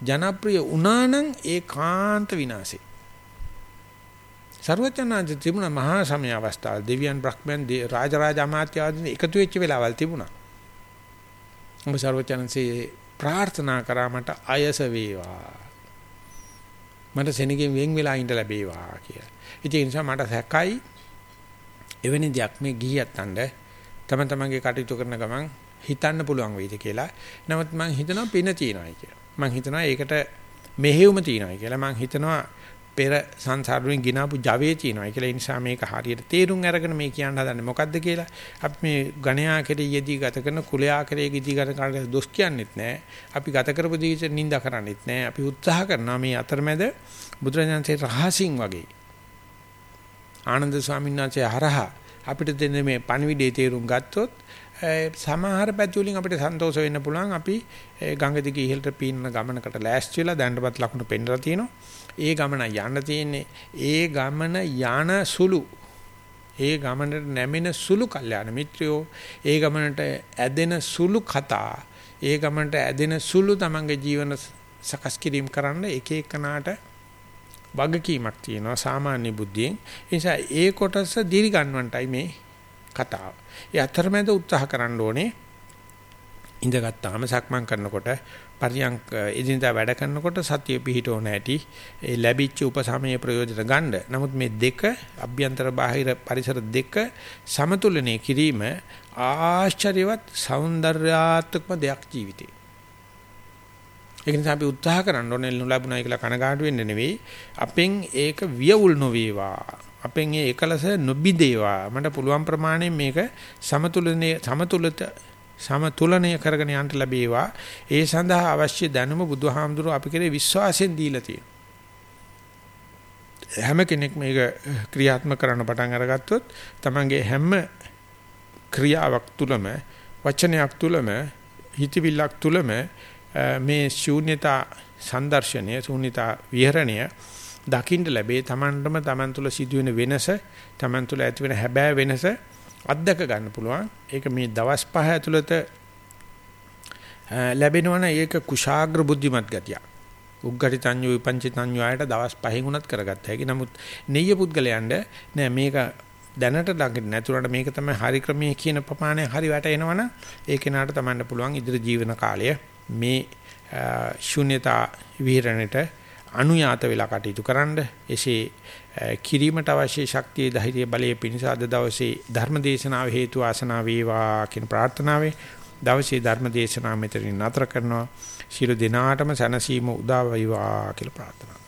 Speaker 1: ජනප්‍රිය වුණා නම් ඒකාන්ත විනාශේ. සර්වඥාන්ත තිබුණ මහා සමය අවස්ථාවල් දෙවියන් බ්‍රහ්මයන් රාජරාජ අමාත්‍ය ආදී එකතු වෙච්ච වෙලාවල් තිබුණා. ඔබ සර්වඥාන්සේ ප්‍රාර්ථනා කරා මට අයස වේවා. මට සෙනගෙන් වෙන් වෙලා ඉඳ ලැබේවා කියලා. ඒ නිසා මට සැකයි එවැනි දෙයක් මේ ගිහියත් අnder තම තමන්ගේ කටයුතු කරන ගමන් හිතන්න පුළුවන් වෙයිද කියලා. නමුත් මම හිතනවා පින තියෙනවායි කියලා. මම හිතනවා ඒකට මෙහෙයුම තියෙනවායි කියලා. මම හිතනවා පෙර සංසාරයෙන් ගినాපු ජවයේ තියෙනවායි කියලා. ඒ නිසා මේක හරියට තේරුම් අරගෙන මේ කියන්න හදන්නේ මොකද්ද කියලා. අපි මේ ගණයා කෙරෙහි යෙදී ගත කරන කුලයා කෙරෙහි යෙදී ගත කරන දොස් කියන්නෙත් නැහැ. අපි ගත කරපු ජීවිතේ නිඳා කරන්නෙත් නැහැ. අපි උත්සාහ කරනවා මේ අතරමැද බුදුරජාණන්සේ රහසින් වගේ ආනන්ද ස්වාමීන් වහන්සේ හරහා අපිට දෙන මේ පණිවිඩේ තේරුම් ගත්තොත් සමහර පැති වලින් අපිට සන්තෝෂ වෙන්න පුළුවන් අපි ගඟ දිගේ ඉහළට පීනන ගමනකට ලෑස්ති වෙලා දැන්නපත් ලකුණු පෙන්නලා තියෙනවා. ඒ ගමන යන්න තියෙන්නේ ඒ ගමන යන සුළු ඒ ගමනට නැමෙන සුළු කල්යාණ මිත්‍රයෝ ඒ ගමනට ඇදෙන සුළු කතා ඒ ගමනට ඇදෙන සුළු තමන්ගේ ජීවන සකස් කිරීම කරන්න එක එකනාට වගකීමක් තියෙනවා සාමාන්‍ය බුද්ධියෙන්. ඒ නිසා ඒ කොටස දිරි ගන්නවන්ටයි මේ කතාව. ඒ අතරමැද උත්සාහ කරන්න ඕනේ ඉඳගත්තාම සක්මන් කරනකොට පරියන්ක එදිනදා වැඩ කරනකොට සතිය පිහිටෝන ඇති ඒ ලැබිච්ච උපසමයේ ප්‍රයෝජන ගන්න. නමුත් මේ දෙක අභ්‍යන්තර බාහිර පරිසර දෙක සමතුලනය කිරීම ආශ්චර්යවත් సౌందర్యාත්මක දෙයක් ජීවිතේ. ඒක නිසා අපි උත්සාහ කරන්න ඕනේ ලැබුණා කියලා කනගාටු වෙන්න නෙවෙයි අපෙන් ඒක වියවුල් නොවේවා. අපෙන් ඒ එකලස නොබිදේවා. මට පුළුවන් ප්‍රමාණයෙන් මේක සමතුලනයේ සමතුලිත සමතුලනය කරගෙන යන්න ලැබේවා. ඒ සඳහා අවශ්‍ය දැනුම බුදුහාමුදුරුව අපි කෙරේ විශ්වාසයෙන් දීලා තියෙනවා. හැම කෙනෙක් මේක ක්‍රියාත්මක කරන්න පටන් අරගත්තොත් තමන්ගේ හැම ක්‍රියාවක් තුලම වචනයක් තුලම හිතවිල්ලක් තුලම මේ ශූන්‍යතා සංදර්ශනය ශූන්‍යතා විහරණය දකින්න ලැබේ. තමන්ටම තමන් තුළ සිදුවෙන වෙනස තමන් තුළ ඇතිවෙන හැබෑ වෙනස අත්දක ගන්න පුළුවන්. ඒක මේ දවස් පහ ඇතුළත ලැබෙනවන ඒක කුශාග්‍ර බුද්ධිමත් ගතිය උග්ගටි තඤ්ඤු විපංචි තඤ්ඤු ආයට දවස් පහෙන් උනත් කරගත්ත හැකි. නමුත් නෙయ్య පුද්ගලයන්ට නෑ මේක දැනට ළඟට නැතුණට මේක තමයි හරි ක්‍රමයේ කියන ප්‍රමාණය හරි වැටෙනවනම් ඒ කෙනාට තමන්න පුළුවන් ඉදිරි ජීවන කාලය මේ ශුන්‍යතා විහරණයට අනුයාත වෙලා කටයුතු කරන්න එසේ කිරීමට අවශ්‍ය ශක්තිය ධෛර්ය බලය පිණිස අද දවසේ ධර්ම දේශනාව හේතු ආසනාව වේවා කියන ප්‍රාර්ථනාවෙන් දවසේ ධර්ම දේශනාව මෙතනින් නතර කරනවා. ශිරු දිනාටම සැනසීම උදා වේවා කියලා ප්‍රාර්ථනා